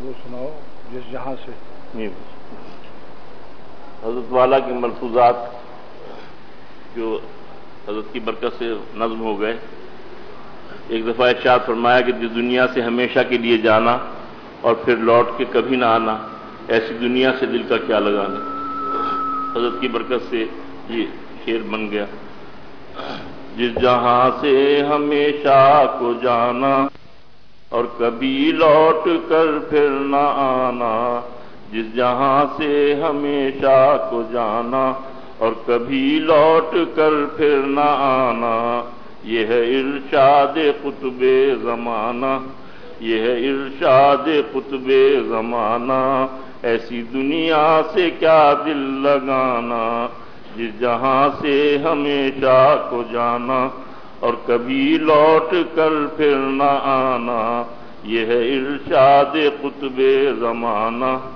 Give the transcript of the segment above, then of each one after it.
وہ سناؤ، جس جہاں سے۔ جی۔ حضرت والا کے ملفوظات جو حضرت کی برکت سے نظم ہو گئے۔ ایک دفعہ ارشاد فرمایا کہ جس دنیا سے ہمیشہ کے لیے جانا اور پھر لوٹ کے کبھی نہ آنا، ایسی دنیا سے دل کا کیا لگانا۔ حضرت کی برکت سے یہ شیر بن گیا۔ جس جہاں سے ہمیشہ کو جانا اور کبھی لوٹ کر پھر نہ آنا، جس جہاں سے ہمیشہ کو جانا، اور کبھی لوٹ کر پھر نہ آنا۔ یہ ہے ارشاد قطب زمانہ، یہ ہے ارشاد قطب زمانہ۔ ایسی دنیا سے کیا دل لگانا، جس جہاں سے ہمیشہ کو جانا۔ اور کبھی لوٹ کر پھر نہ آنا۔ یہ ہے ارشاد قطب زمانہ۔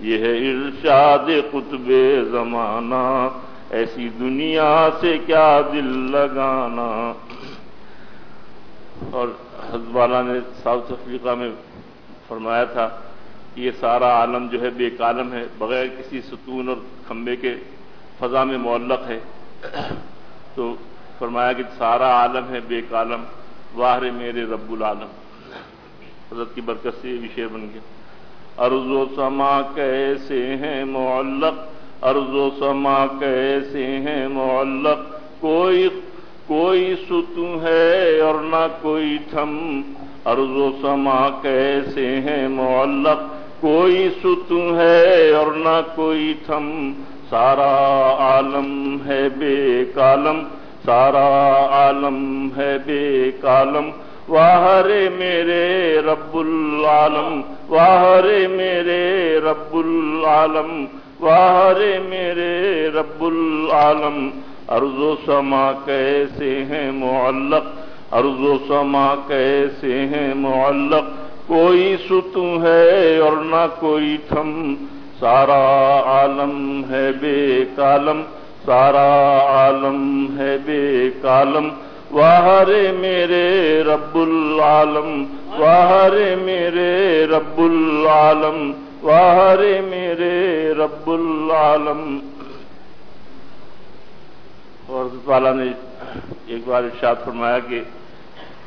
یہ ہے ارشاد قطب زمانہ۔ ایسی دنیا سے کیا دل لگانا۔ اور حضرت والا نے ساؤتھ افریقہ میں فرمایا تھا کہ یہ سارا عالم جو ہے بے کالم ہے، بغیر کسی ستون اور کھمبے کے فضا میں معلق ہے۔ تو فرمایا کہ سارا عالم ہے بے کالم واہر میرے رب العالم۔ حضرت کی برکت سے یہ بھی شعر بن گیا ارض و سما کیسے ہیں معلق؟ ارض و سما کیسے ہیں معلق؟ کوئی کوئی ستو ہے اور نہ کوئی تھم۔ ارض و سما کیسے ہیں معلق؟ کوئی ستو ہے اور نہ کوئی تھم۔ سارا عالم ہے بے کالم۔ سارا عالم ہے بے کالم واہر میرے رب العالم واہر میرے رب العالم واہر میرے رب العالم ارض و سما کیسے ہیں معلق ارض و سما کیسے ہیں معلق کوئی ستو ہے اور نہ کوئی تھم سارا عالم ہے بے کالم سارا عالم ہے بے کالم، واہر میرے رب العالم، واہر میرے رب العالم، واہر میرے رب العالم۔ اور حضرت نے ایک بار ارشاد فرمایا کہ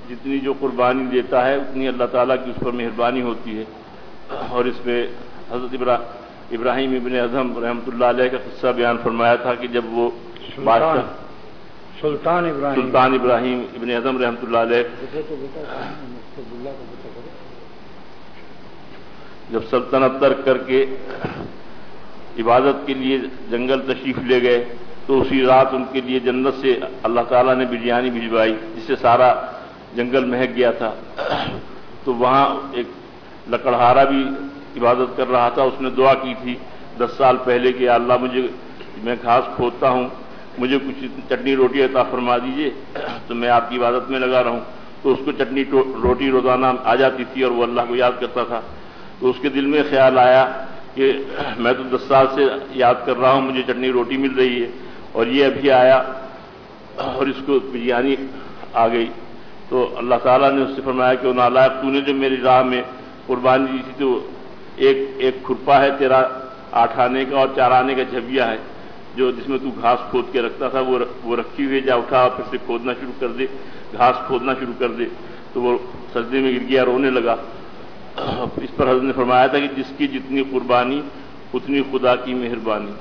جتنی جو قربانی دیتا ہے، اتنی اللہ تعالیٰ کی اس پر مہربانی ہوتی ہے۔ اور اس میں حضرت ابراہیم ابن اعظم رحمۃ اللہ علیہ کا قصہ بیان فرمایا تھا کہ جب وہ بادشاہ سلطان ابراہیم۔ سلطان ابراہیم ابن اعظم رحمۃ اللہ علیہ جب سلطنت ترک کر کے عبادت کے لیے جنگل تشریف لے گئے تو اسی رات ان کے لیے جنت سے اللہ تعالیٰ نے بریانی بھجوائی جس سے سارا جنگل مہک گیا تھا۔ تو وہاں ایک لکڑہارا بھی عبادت کر رہا تھا، اس نے دعا کی تھی، دس سال پہلے کہ اللہ مجھے، میں گھاس کھودتا ہوں، مجھے کچھ چٹنی روٹی عطا فرما دیجیے، تو میں آپ کی عبادت میں لگا رہا ہوں۔ تو اس کو چٹنی روٹی روزانہ آ جاتی تھی اور وہ اللہ کو یاد کرتا تھا۔ تو اس کے دل میں خیال آیا کہ میں تو دس سال سے یاد کر رہا ہوں، مجھے چٹنی روٹی مل رہی ہے۔ اور یہ ابھی آیا اور اس کو بریانی آ گئی۔ تو اللہ تعالیٰ نے اس سے فرمایا کہ وہ نالائق تو نے جو میری راہ میں قربانی دی تھی تو ایک ایک کھرپا ہے تیرا آٹھانے کا اور چارانے کا جھبیا ہے، جو جس میں تو گھاس کھود کے رکھتا تھا، وہ وہ رکھی ہوئی جا اٹھا پھر سے کھودنا شروع کر دے، گھاس کھودنا شروع کر دے۔ تو وہ سجدے میں گر گیا، رونے لگا۔ اس پر حضرت نے فرمایا تھا کہ جس کی جتنی قربانی، اتنی خدا کی مہربانی۔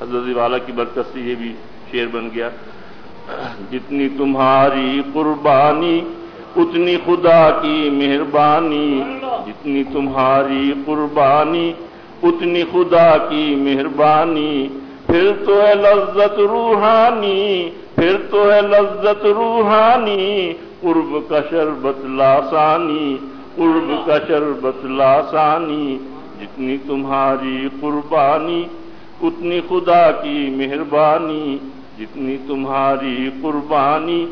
حضرت والا کی برکت سے یہ بھی شعر بن گیا۔ جتنی تمہاری قربانی اتنی خدا کی مہربانی، جتنی تمہاری قربانی، اتنی خدا کی مہربانی۔ پھر تو ہے لذت روحانی، پھر تو ہے لذت روحانی۔ قرب کا شربت لاسانی، قرب کا شربت لاسانی۔ جتنی تمہاری قربانی، اتنی خدا کی مہربانی۔ جتنی تمہاری قربانی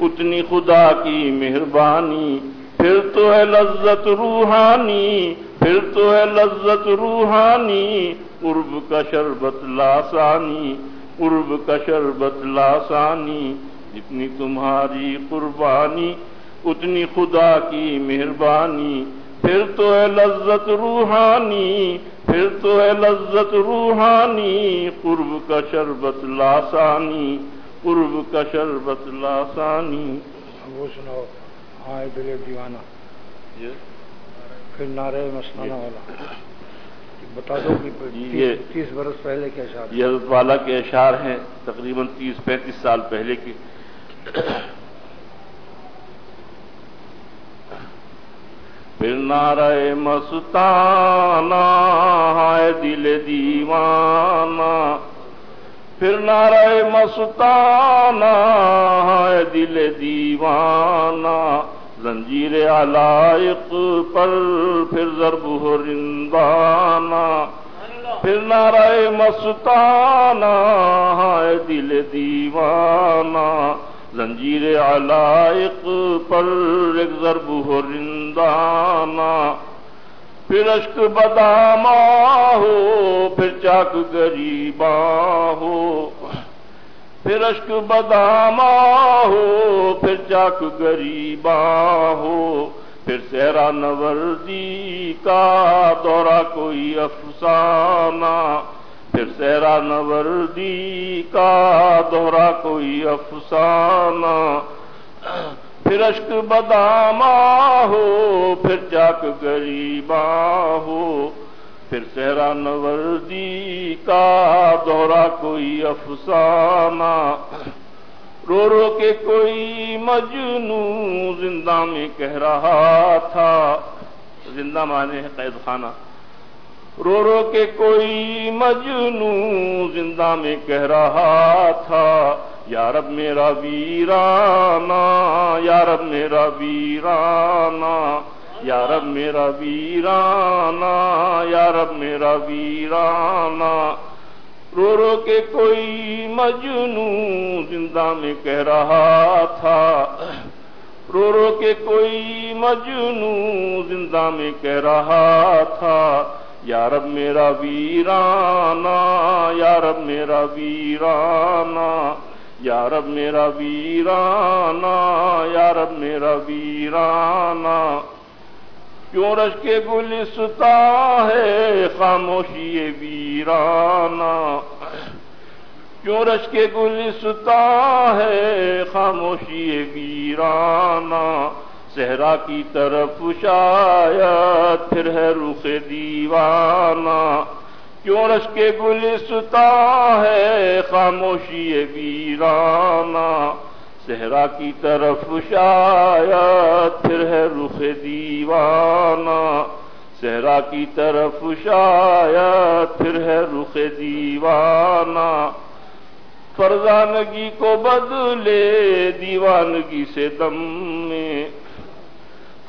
اتنی خدا کی مہربانی، پھر تو ہے لذت روحانی، پھر تو ہے لذت روحانی، قرب کا شربت لاسانی، قرب کا شربت لاسانی، جتنی تمہاری قربانی، اتنی خدا کی مہربانی، پھر تو ہے لذت روحانی، پھر تو ہے لذت روحانی، قرب کا شربت لاسانی۔ قرب کا شربت لاسانی وہ سناؤ ہاں دل دیوانہ۔ پھر نعرے مستانہ والا۔ بتا دو کہ تیس- یہ- تیس برس پہلے کیا شاد یہ حضرت والا کے اشعار ہیں تقریباً تیس پینتیس سال پہلے کے۔ پھر نعرہ مستانہ ہے دل دیوانہ۔ پھر نعرہ مستانہ ہے دل دیوانہ، زنجیر علائق پر پھر ضرب ہو رندانہ۔ پھر نعرہ مستانہ ہے دل دیوانہ، زنجیر علائق پر ایک ضرب ہو رندانہ۔ پھر اشک بداما ہو پھر چاک گریبا ہو۔ پھر اشک بداما ہو پھر چاک گریبا ہو۔ پھر سہرا نوردی کا دورہ کوئی افسانہ۔ پھر سہرا نوردی کا دوہرا کوئی افسانہ۔ پھر اشک بداما ہو، پھر چاک گریبا ہو، پھر سہرا نوردی کا دوہرا کوئی افسانہ۔ رو رو کے کوئی مجنو زندہ میں کہہ رہا تھا۔ زندہ مانے ہے قید خانہ۔ رو رو کے کوئی مجنو زندہ میں کہہ رہا تھا یارب میرا ویرانہ یارب میرا ویرانہ یارب میرا ویرانہ یارب میرا ویرانہ۔ رو رو کے کوئی مجنو زندہ میں کہہ رہا تھا۔ رو رو کے کوئی مجنو زندہ میں کہہ رہا تھا۔ یارب میرا ویرانہ یارب میرا ویرانہ یارب میرا ویرانہ یارب میرا ویرانہ کیوں رش کے گلستا ہے خاموشی ویرانہ کیوں رش کے گلستا ہے خاموشی ویرانہ صحرا کی طرف شاید، پھر ہے رخ دیوانہ۔ کیوں رش کے گلستا ہے خاموشی ویرانہ؟ صحرا کی طرف شاید، پھر ہے رخ دیوانہ۔ صحرا کی طرف شاید، پھر ہے رخ دیوانہ۔ فرزانگی کو بدلے، دیوانگی سے دم میں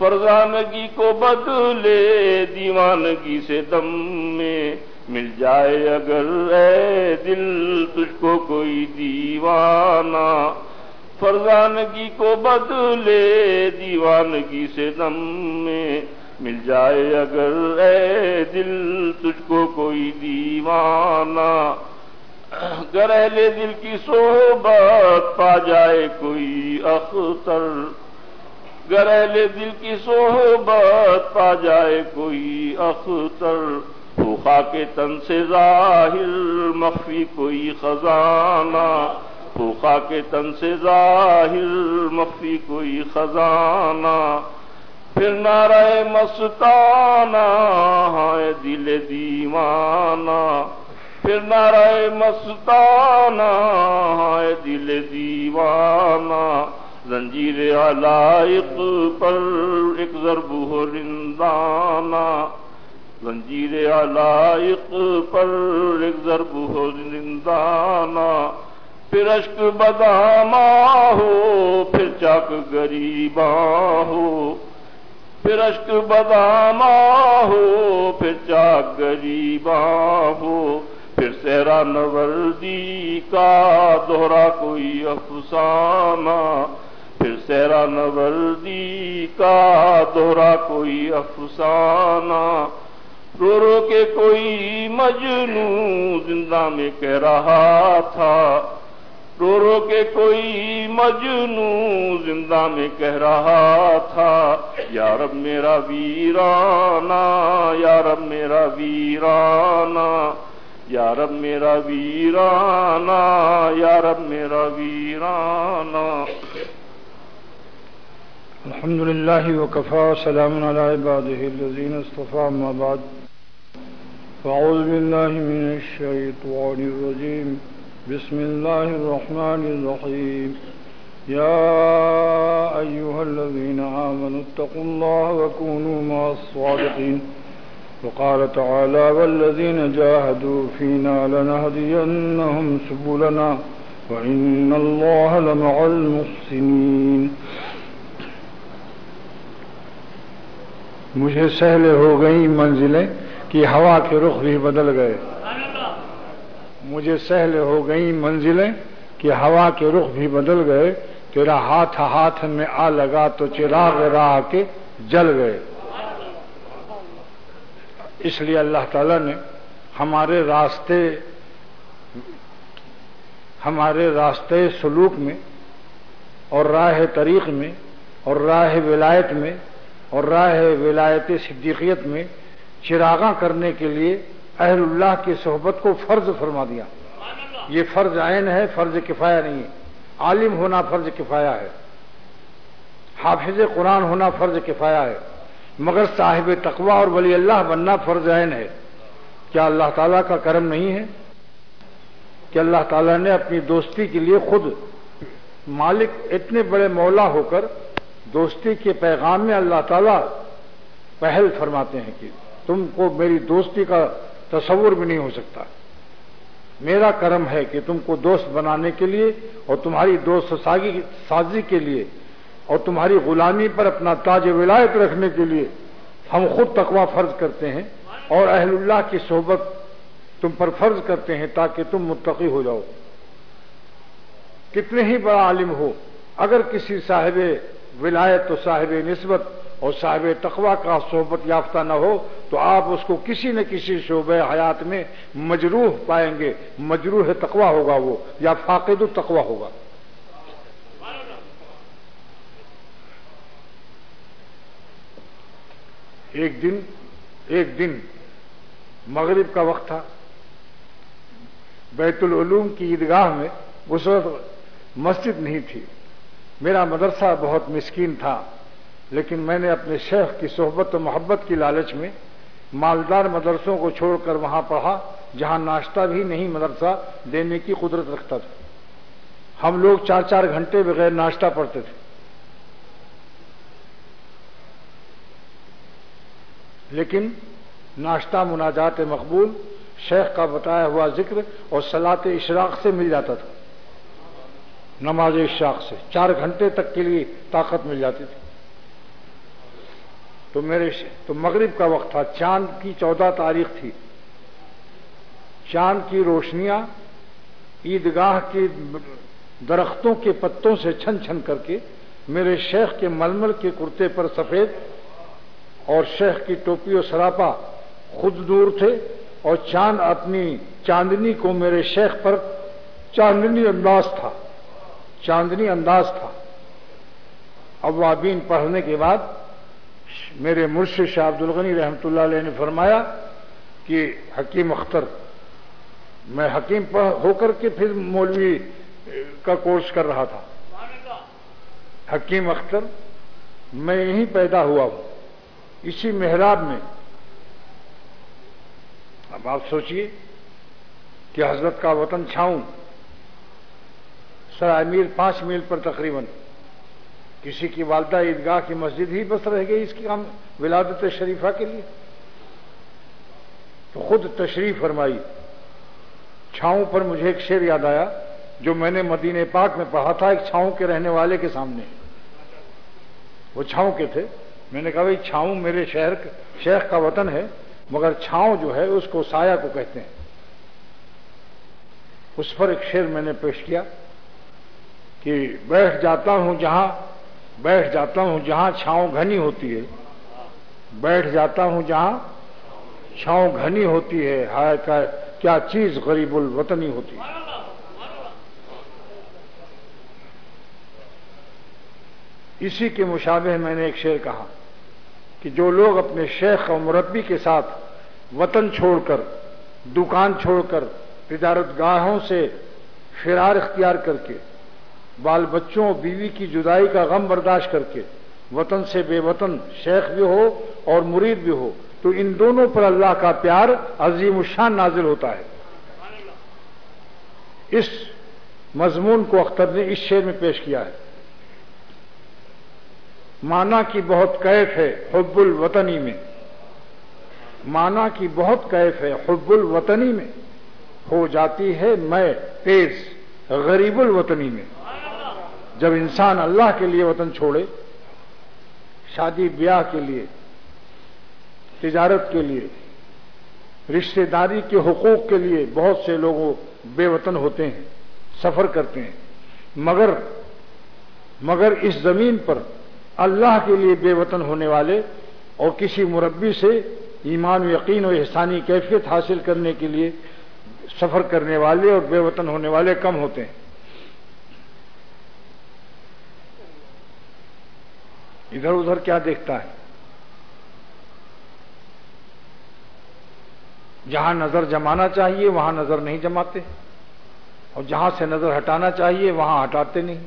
فرزانگی کو بدلے دیوانگی سے دم میں مل جائے اگر اے دل تجھ کو کوئی دیوانہ فرزانگی کو بدلے دیوانگی سے دم میں مل جائے اگر اے دل تجھ کو کوئی دیوانہ گرہلے دل کی صحبت پا جائے کوئی اختر گرہلے دل کی صحبت پا جائے کوئی اختر بھوکھا کے تن سے ظاہر، مخفی کوئی خزانہ۔ بھوکھا کے تن سے ظاہر، مخفی کوئی خزانہ۔ پھر نعرہ مستانہ ہے دل دیوانہ۔ پھر نعرہ مستانہ ہے دل دیوانہ۔ زنجیر علائق پر ایک ضرب ہو رندانہ زنجیر علائق پر ایک ضرب ہو رندانہ پھر اشک بداما ہو، پھر چاک گریبا ہو۔ پھر اشک بداما ہو، پھر چاک گریبا ہو۔ پھر سہرا نوردی کا دوہرا کوئی افسانہ۔ پھر سہرا نوردی کا دوہرا کوئی افسانہ۔ رو رو کے کوئی مجنو زندہ میں کہہ رہا تھا۔ رو رو کے کوئی مجنو زندہ میں کہہ رہا تھا۔ یارب میرا ویرانا یارب میرا ویرانا یارب میرا ویرانا یارب میرا ویرانا الحمد لله وكفى سلام على عباده الذين اصطفى ما بعد. فأعوذ بالله من الشيطان الرجيم. بسم الله الرحمن الرحيم. يا أيها الذين آمنوا اتقوا الله وكونوا مع الصادقين. وقال تعالى والذين جاهدوا فينا لنهدينهم سبلنا وإن الله لمع المحسنين. مجھے سہل ہو گئی منزلیں کہ ہوا کے رخ بھی بدل گئے۔ مجھے سہل ہو گئی منزلیں کہ ہوا کے رخ بھی بدل گئے۔ تیرا ہاتھ ہاتھ میں آ لگا تو چراغ راہ کے جل گئے۔ اس لیے اللہ تعالی نے ہمارے راستے ہمارے راستے سلوک میں اور راہ طریق میں اور راہ ولایت میں اور راہ ولایت صدیقیت میں چراغاں کرنے کے لیے اہل اللہ کی صحبت کو فرض فرما دیا۔ یہ فرض عین ہے، فرض کفایا نہیں ہے۔ عالم ہونا فرض کفایا ہے۔ حافظ قرآن ہونا فرض کفایا ہے۔ مگر صاحب تقوا اور ولی اللہ بننا فرض عین ہے۔ کیا اللہ تعالیٰ کا کرم نہیں ہے؟ کہ اللہ تعالیٰ نے اپنی دوستی کے لیے خود مالک اتنے بڑے مولا ہو کر دوستی کے پیغام میں اللہ تعالیٰ پہل فرماتے ہیں کہ تم کو میری دوستی کا تصور بھی نہیں ہو سکتا۔ میرا کرم ہے کہ تم کو دوست بنانے کے لیے اور تمہاری دوست سازی کے لیے اور تمہاری غلامی پر اپنا تاج ولایت رکھنے کے لیے ہم خود تقوا فرض کرتے ہیں اور اہل اللہ کی صحبت تم پر فرض کرتے ہیں تاکہ تم متقی ہو جاؤ۔ کتنے ہی بڑا عالم ہو، اگر کسی صاحب ولایت تو صاحب نسبت اور صاحب تقوا کا صحبت یافتہ نہ ہو تو آپ اس کو کسی نہ کسی شعبہ حیات میں مجروح پائیں گے۔ مجروح تقوا ہوگا وہ یا فاقد التقوا ہوگا۔ ایک دن ایک دن مغرب کا وقت تھا۔ بیت العلوم کی عیدگاہ میں اس وقت مسجد نہیں تھی۔ میرا مدرسہ بہت مسکین تھا، لیکن میں نے اپنے شیخ کی صحبت و محبت کی لالچ میں مالدار مدرسوں کو چھوڑ کر وہاں پڑھا، جہاں ناشتہ بھی نہیں مدرسہ دینے کی قدرت رکھتا تھا۔ ہم لوگ چار چار گھنٹے بغیر ناشتہ پڑھتے تھے۔ لیکن ناشتہ مناجات مقبول، شیخ کا بتایا ہوا ذکر اور سلاط اشراق سے مل جاتا تھا۔ نماز اشراق سے۔ چار گھنٹے تک کے لیے طاقت مل جاتی تھی۔ تو میرے تو مغرب کا وقت تھا۔ چاند کی چودہ تاریخ تھی۔ چاند کی روشنیاں عیدگاہ کے درختوں کے پتوں سے چھن چھن کر کے میرے شیخ کے ململ کے کرتے پر سفید اور شیخ کی ٹوپی و سراپا خود دور تھے اور چاند اپنی چاندنی کو میرے شیخ پر چاندنی انداز تھا۔ چاندنی انداز تھا۔ اوابین پڑھنے کے بعد میرے مرشد شاہ عبد الغنی رحمۃ اللہ علیہ نے فرمایا کہ حکیم اختر، میں حکیم ہو کر کے پھر مولوی کا کورس کر رہا تھا۔ حکیم اختر، میں یہیں پیدا ہوا ہوں۔ اسی محراب میں۔ اب آپ سوچئے کہ حضرت کا وطن چھاؤں۔ سر امیر پانچ میل پر تقریباً۔ کسی کی والدہ عیدگاہ کی مسجد ہی بس رہ گئی اس کی ہم ولادت شریفہ کے لیے۔ تو خود تشریف فرمائی۔ چھاؤں پر مجھے ایک شعر یاد آیا، جو میں نے مدینہ پاک میں پڑھا تھا، ایک چھاؤں کے رہنے والے کے سامنے۔ وہ چھاؤں کے تھے۔ میں نے کہا، بھائی، چھاؤں میرے شہر شیخ کا وطن ہے، مگر چھاؤں جو ہے، اس کو سایہ کو کہتے ہیں۔ اس پر ایک شعر میں نے پیش کیا۔ کہ بیٹھ جاتا ہوں جہاں، بیٹھ جاتا ہوں جہاں چھاؤں گھنی ہوتی ہے۔ بیٹھ جاتا ہوں جہاں چھاؤں گھنی ہوتی ہے۔ ہائے کا کیا چیز غریب الوطنی ہوتی ہے۔ اسی کے مشابہ میں نے ایک شعر کہا کہ جو لوگ اپنے شیخ اور مربی کے ساتھ وطن چھوڑ کر، دکان چھوڑ کر تجارت گاہوں سے فرار اختیار کر کے بال بچوں اور بیوی کی جدائی کا غم برداشت کر کے وطن سے بے وطن شیخ بھی ہو اور مرید بھی ہو، تو ان دونوں پر اللہ کا پیار عظیم الشان نازل ہوتا ہے۔ اس مضمون کو اختر نے اس شعر میں پیش کیا ہے۔ مانا کی بہت کیف ہے حب الوطنی میں۔ مانا کی بہت کیف ہے حب الوطنی میں۔ ہو جاتی ہے میں تیز، غریب الوطنی میں۔ جب انسان اللہ کے لیے وطن چھوڑے، شادی بیاہ کے لیے، تجارت کے لیے، رشتہ داری کے حقوق کے لیے بہت سے لوگوں بے وطن ہوتے ہیں، سفر کرتے ہیں، مگر مگر اس زمین پر اللہ کے لیے بے وطن ہونے والے اور کسی مربی سے ایمان و یقین و احسانی کیفیت حاصل کرنے کے لیے سفر کرنے والے اور بے وطن ہونے والے کم ہوتے ہیں۔ ادھر ادھر کیا دیکھتا ہے؟ جہاں نظر جمانا چاہیے، وہاں نظر نہیں جماتے۔ اور جہاں سے نظر ہٹانا چاہیے، وہاں ہٹاتے نہیں۔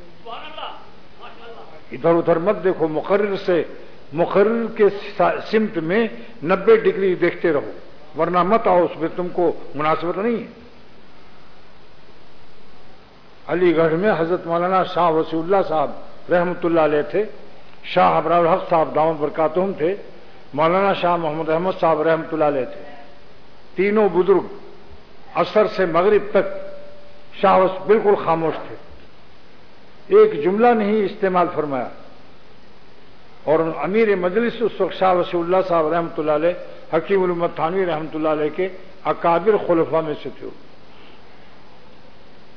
ادھر ادھر مت دیکھو، مقرر سے، مقرر کے سمت میں نبے ڈگری دیکھتے رہو۔ ورنہ مت آؤ، اس میں تم کو مناسبت نہیں ہے۔ علی گڑھ میں حضرت مولانا شاہ وسیع اللہ صاحب رحمت اللہ علیہ تھے۔ شاہ ابرار الحق صاحب دامت برکاتہم تھے، مولانا شاہ محمد احمد صاحب رحمت اللہ علیہ تھے۔ تینوں بزرگ اثر سے مغرب تک شاہ بالکل خاموش تھے۔ ایک جملہ نہیں، استعمال فرمایا۔ اور امیر مجلس اس وقت شاہ وسیع اللہ صاحب رحمۃ اللہ علیہ، حکیم الامت تھانوی رحمۃ اللہ علیہ کے اکابر خلفا میں سے تھے۔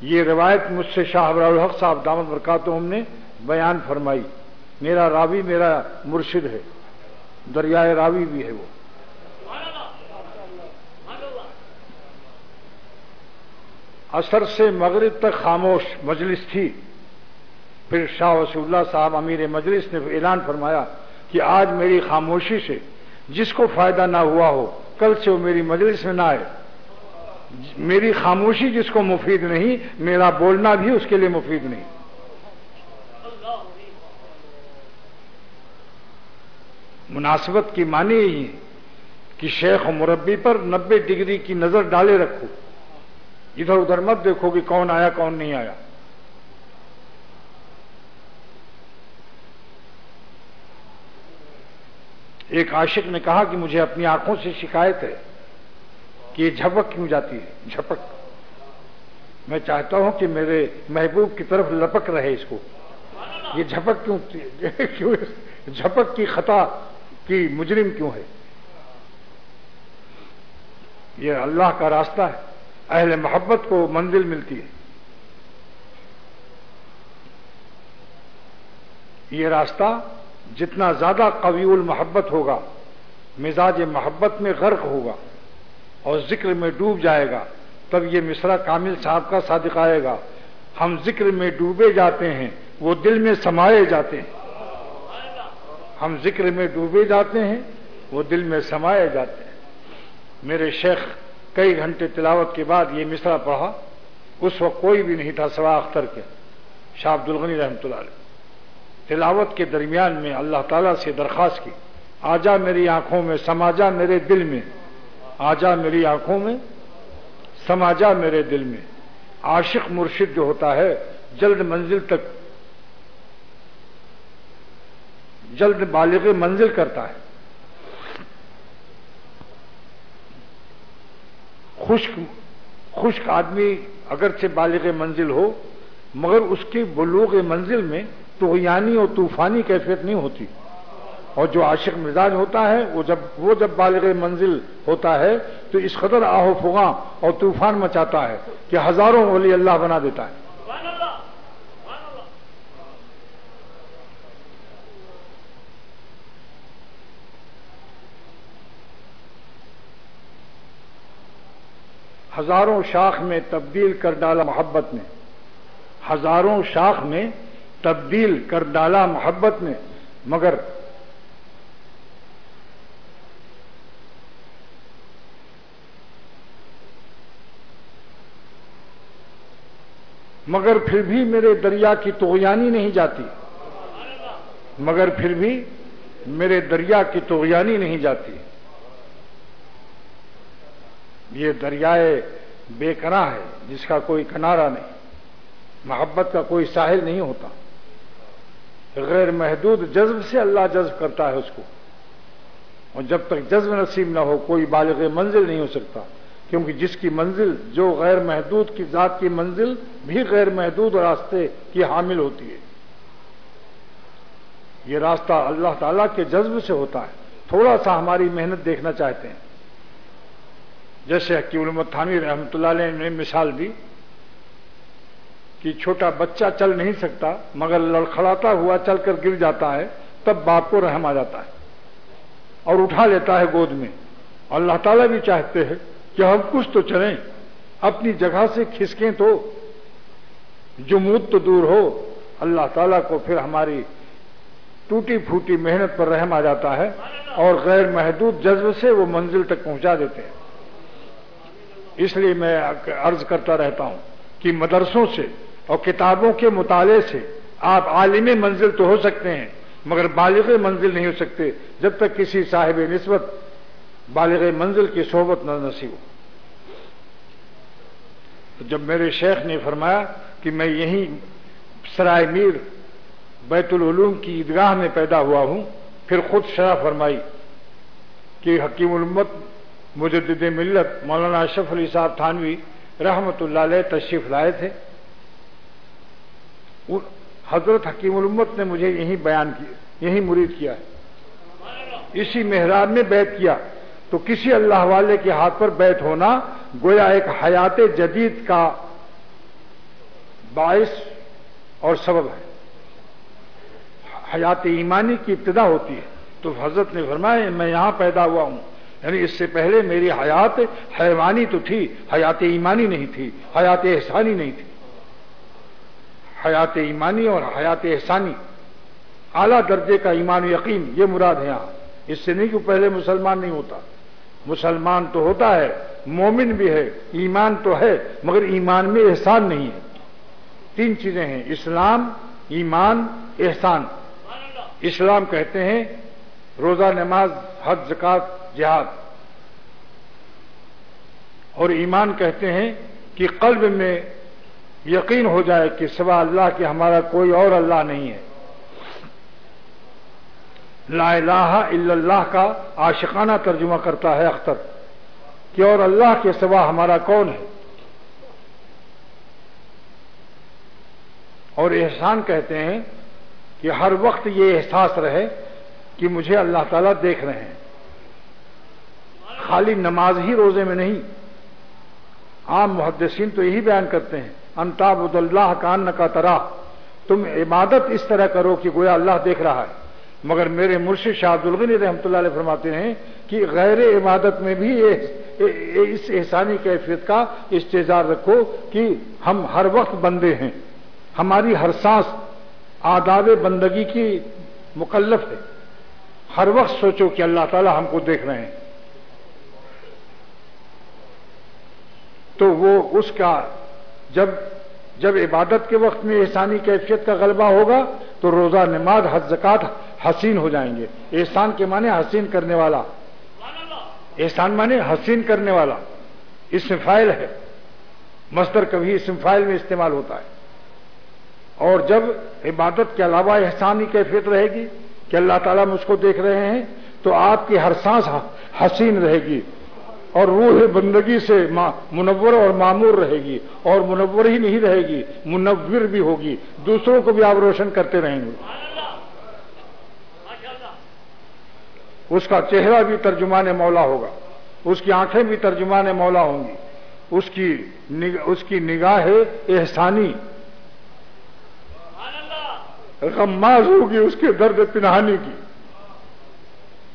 یہ روایت مجھ سے شاہ ابرا الحق صاحب دامت برکاتہم نے بیان فرمائی۔ میرا راوی میرا مرشد ہے، دریائے راوی بھی ہے وہ۔ اثر سے مغرب تک خاموش مجلس تھی۔ پھر شاہ وسیع اللہ صاحب امیر مجلس نے اعلان فرمایا کہ آج میری خاموشی سے جس کو فائدہ نہ ہوا ہو، کل سے وہ میری مجلس میں نہ آئے۔ میری خاموشی جس کو مفید نہیں، میرا بولنا بھی اس کے لیے مفید نہیں۔ مناسبت کی معنی یہی ہے کہ شیخ و مربی پر نبے ڈگری کی نظر ڈالے رکھو۔ ادھر ادھر مت دیکھو کہ کون آیا، کون نہیں آیا۔ ایک عاشق نے کہا کہ مجھے اپنی آنکھوں سے شکایت ہے کہ یہ جھپک کیوں جاتی ہے؟ جھپک۔ میں چاہتا ہوں کہ میرے محبوب کی طرف لپک رہے اس کو۔ یہ جھپک کیوں جھپک کی خطا کی مجرم کیوں ہے؟ یہ اللہ کا راستہ ہے، اہل محبت کو منزل ملتی ہے۔ یہ راستہ جتنا زیادہ قوی المحبت ہوگا، مزاج محبت میں غرق ہوگا اور ذکر میں ڈوب جائے گا، تب یہ مصرا کامل صاحب کا صادق آئے گا۔ ہم ذکر میں ڈوبے جاتے ہیں، وہ دل میں سمائے جاتے ہیں۔ ہم ذکر میں ڈوبے جاتے ہیں، وہ دل میں سمائے جاتے ہیں۔ میرے شیخ کئی گھنٹے تلاوت کے بعد یہ مصرا پڑھا، اس وقت کوئی بھی نہیں تھا سوا اختر کے۔ شاہ عبد الغنی رحمۃ اللہ علیہ۔ تلاوت کے درمیان میں اللہ تعالیٰ سے درخواست کی، آجا میری آنکھوں میں، سماجا میرے دل میں۔ آجا میری آنکھوں میں، سماجا میرے دل میں۔ عاشق مرشد جو ہوتا ہے، جلد منزل تک جلد بالغ منزل کرتا ہے۔ خشک خشک آدمی اگرچہ بالغ منزل ہو، مگر اس کی بلوغ منزل میں توغیانی اور طوفانی کیفیت نہیں ہوتی۔ اور جو عاشق مزاج ہوتا ہے، وہ جب وہ جب بالغ منزل ہوتا ہے، تو اس قدر آہو فغاں اور طوفان مچاتا ہے کہ ہزاروں ولی اللہ بنا دیتا ہے۔ ہزاروں شاخ میں تبدیل کر ڈالا محبت نے۔ ہزاروں شاخ میں تبدیل کر ڈالا محبت نے، مگر مگر پھر بھی میرے دریا کی توغیانی نہیں جاتی۔ مگر پھر بھی میرے دریا کی توغیانی نہیں جاتی۔ یہ دریائے بے کنا ہے، جس کا کوئی کنارہ نہیں۔ محبت کا کوئی ساحل نہیں ہوتا۔ غیر محدود جذب سے اللہ جذب کرتا ہے اس کو۔ اور جب تک جذب نصیب نہ ہو، کوئی بالغ منزل نہیں ہو سکتا۔ کیونکہ جس کی منزل، جو غیر محدود کی ذات کی منزل، بھی غیر محدود راستے کی حامل ہوتی ہے۔ یہ راستہ اللہ تعالی کے جذب سے ہوتا ہے۔ تھوڑا سا ہماری محنت دیکھنا چاہتے ہیں۔ جیسے حکیم علمت تھانی رحمۃ اللہ علیہ نے مثال دی کہ چھوٹا بچہ چل نہیں سکتا، مگر لڑکھڑاتا ہوا چل کر گر جاتا ہے، تب باپ کو رحم آ جاتا ہے اور اٹھا لیتا ہے گود میں۔ اللہ تعالیٰ بھی چاہتے ہیں کہ ہم کچھ تو چلیں، اپنی جگہ سے کھسکیں تو۔ جمود تو دور ہو، اللہ تعالیٰ کو پھر ہماری ٹوٹی پھوٹی محنت پر رحم آ جاتا ہے اور غیر محدود جذب سے وہ منزل تک پہنچا دیتے ہیں۔ اس لیے میں عرض کرتا رہتا ہوں کہ مدرسوں سے اور کتابوں کے مطالعے سے آپ عالمی منزل تو ہو سکتے ہیں، مگر بالغ منزل نہیں ہو سکتے جب تک کسی صاحب نسبت بالغ منزل کی صحبت نہ نصیب ہو۔ جب میرے شیخ نے فرمایا کہ میں یہیں سرائے میر بیت العلوم کی عیدگاہ میں پیدا ہوا ہوں، پھر خود شرح فرمائی کہ حکیم الامت مجدد ملت مولانا اشرف علی صاحب تھانوی رحمت اللہ علیہ تشریف لائے تھے۔ حضرت حکیم الامت نے مجھے یہی بیان کیا، یہی مرید کیا ہے۔ اسی محراب میں بیت کیا۔ تو کسی اللہ والے کے ہاتھ پر بیت ہونا گویا ایک حیات جدید کا باعث اور سبب ہے۔ حیات ایمانی کی ابتدا ہوتی ہے۔ تو حضرت نے فرمایا، میں یہاں پیدا ہوا ہوں۔ یعنی اس سے پہلے میری حیات حیوانی تو تھی، حیات ایمانی نہیں تھی، حیات احسانی نہیں تھی۔ حیات ایمانی اور حیات احسانی، اعلیٰ درجے کا ایمان یقین، یہ مراد ہے یہاں اس سے نہیں کہ پہلے مسلمان نہیں ہوتا۔ مسلمان تو ہوتا ہے، مومن بھی ہے، ایمان تو ہے، مگر ایمان میں احسان نہیں ہے۔ تین چیزیں ہیں، اسلام، ایمان، احسان۔ اسلام کہتے ہیں، روزہ، نماز حد زکات جہاد۔ اور ایمان کہتے ہیں کہ قلب میں یقین ہو جائے کہ سوا اللہ کے ہمارا کوئی اور اللہ نہیں ہے۔ لا الہ الا اللہ کا عاشقانہ ترجمہ کرتا ہے اختر کہ اور اللہ کے سوا ہمارا کون ہے۔ اور احسان کہتے ہیں کہ ہر وقت یہ احساس رہے کہ مجھے اللہ تعالیٰ دیکھ رہے ہیں۔ خالی نماز ہی روزے میں نہیں۔ عام محدثین تو یہی بیان کرتے ہیں انتاب اللہ کان کا طرح تم عبادت اس طرح کرو کہ گویا اللہ دیکھ رہا ہے۔ مگر میرے مرشد شاہ الغنی رحمۃ اللہ علیہ فرماتے ہیں کہ غیر عبادت میں بھی اس احسانی کیفیت کا استظار رکھو کہ ہم ہر وقت بندے ہیں۔ ہماری ہر سانس آداب بندگی کی مکلف ہے۔ ہر وقت سوچو کہ اللہ تعالی ہم کو دیکھ رہے ہیں۔ تو وہ اس کا جب جب عبادت کے وقت میں احسانی کیفیت کا غلبہ ہوگا تو روزہ، نماز حد زکات حسین ہو جائیں گے۔ احسان کے معنی حسین کرنے والا۔ احسان معنی حسین کرنے والا۔ اسم فائل ہے۔ مصدر کبھی اسم فائل میں استعمال ہوتا ہے۔ اور جب عبادت کے علاوہ احسانی کیفیت رہے گی کہ اللہ تعالیٰ مجھ کو دیکھ رہے ہیں تو آپ کی ہر سانس حسین رہے گی۔ اور روح بندگی سے منور اور معمور رہے گی اور منور ہی نہیں رہے گی، منور بھی ہوگی۔ دوسروں کو بھی آپ روشن کرتے رہیں گے۔ اس کا چہرہ بھی ترجمان مولا ہوگا۔ اس کی آنکھیں بھی ترجمان مولا ہوں گی۔ اس کی اس کی نگاہ احسانی غماز ہوگی، اس کے درد پنہانی کی۔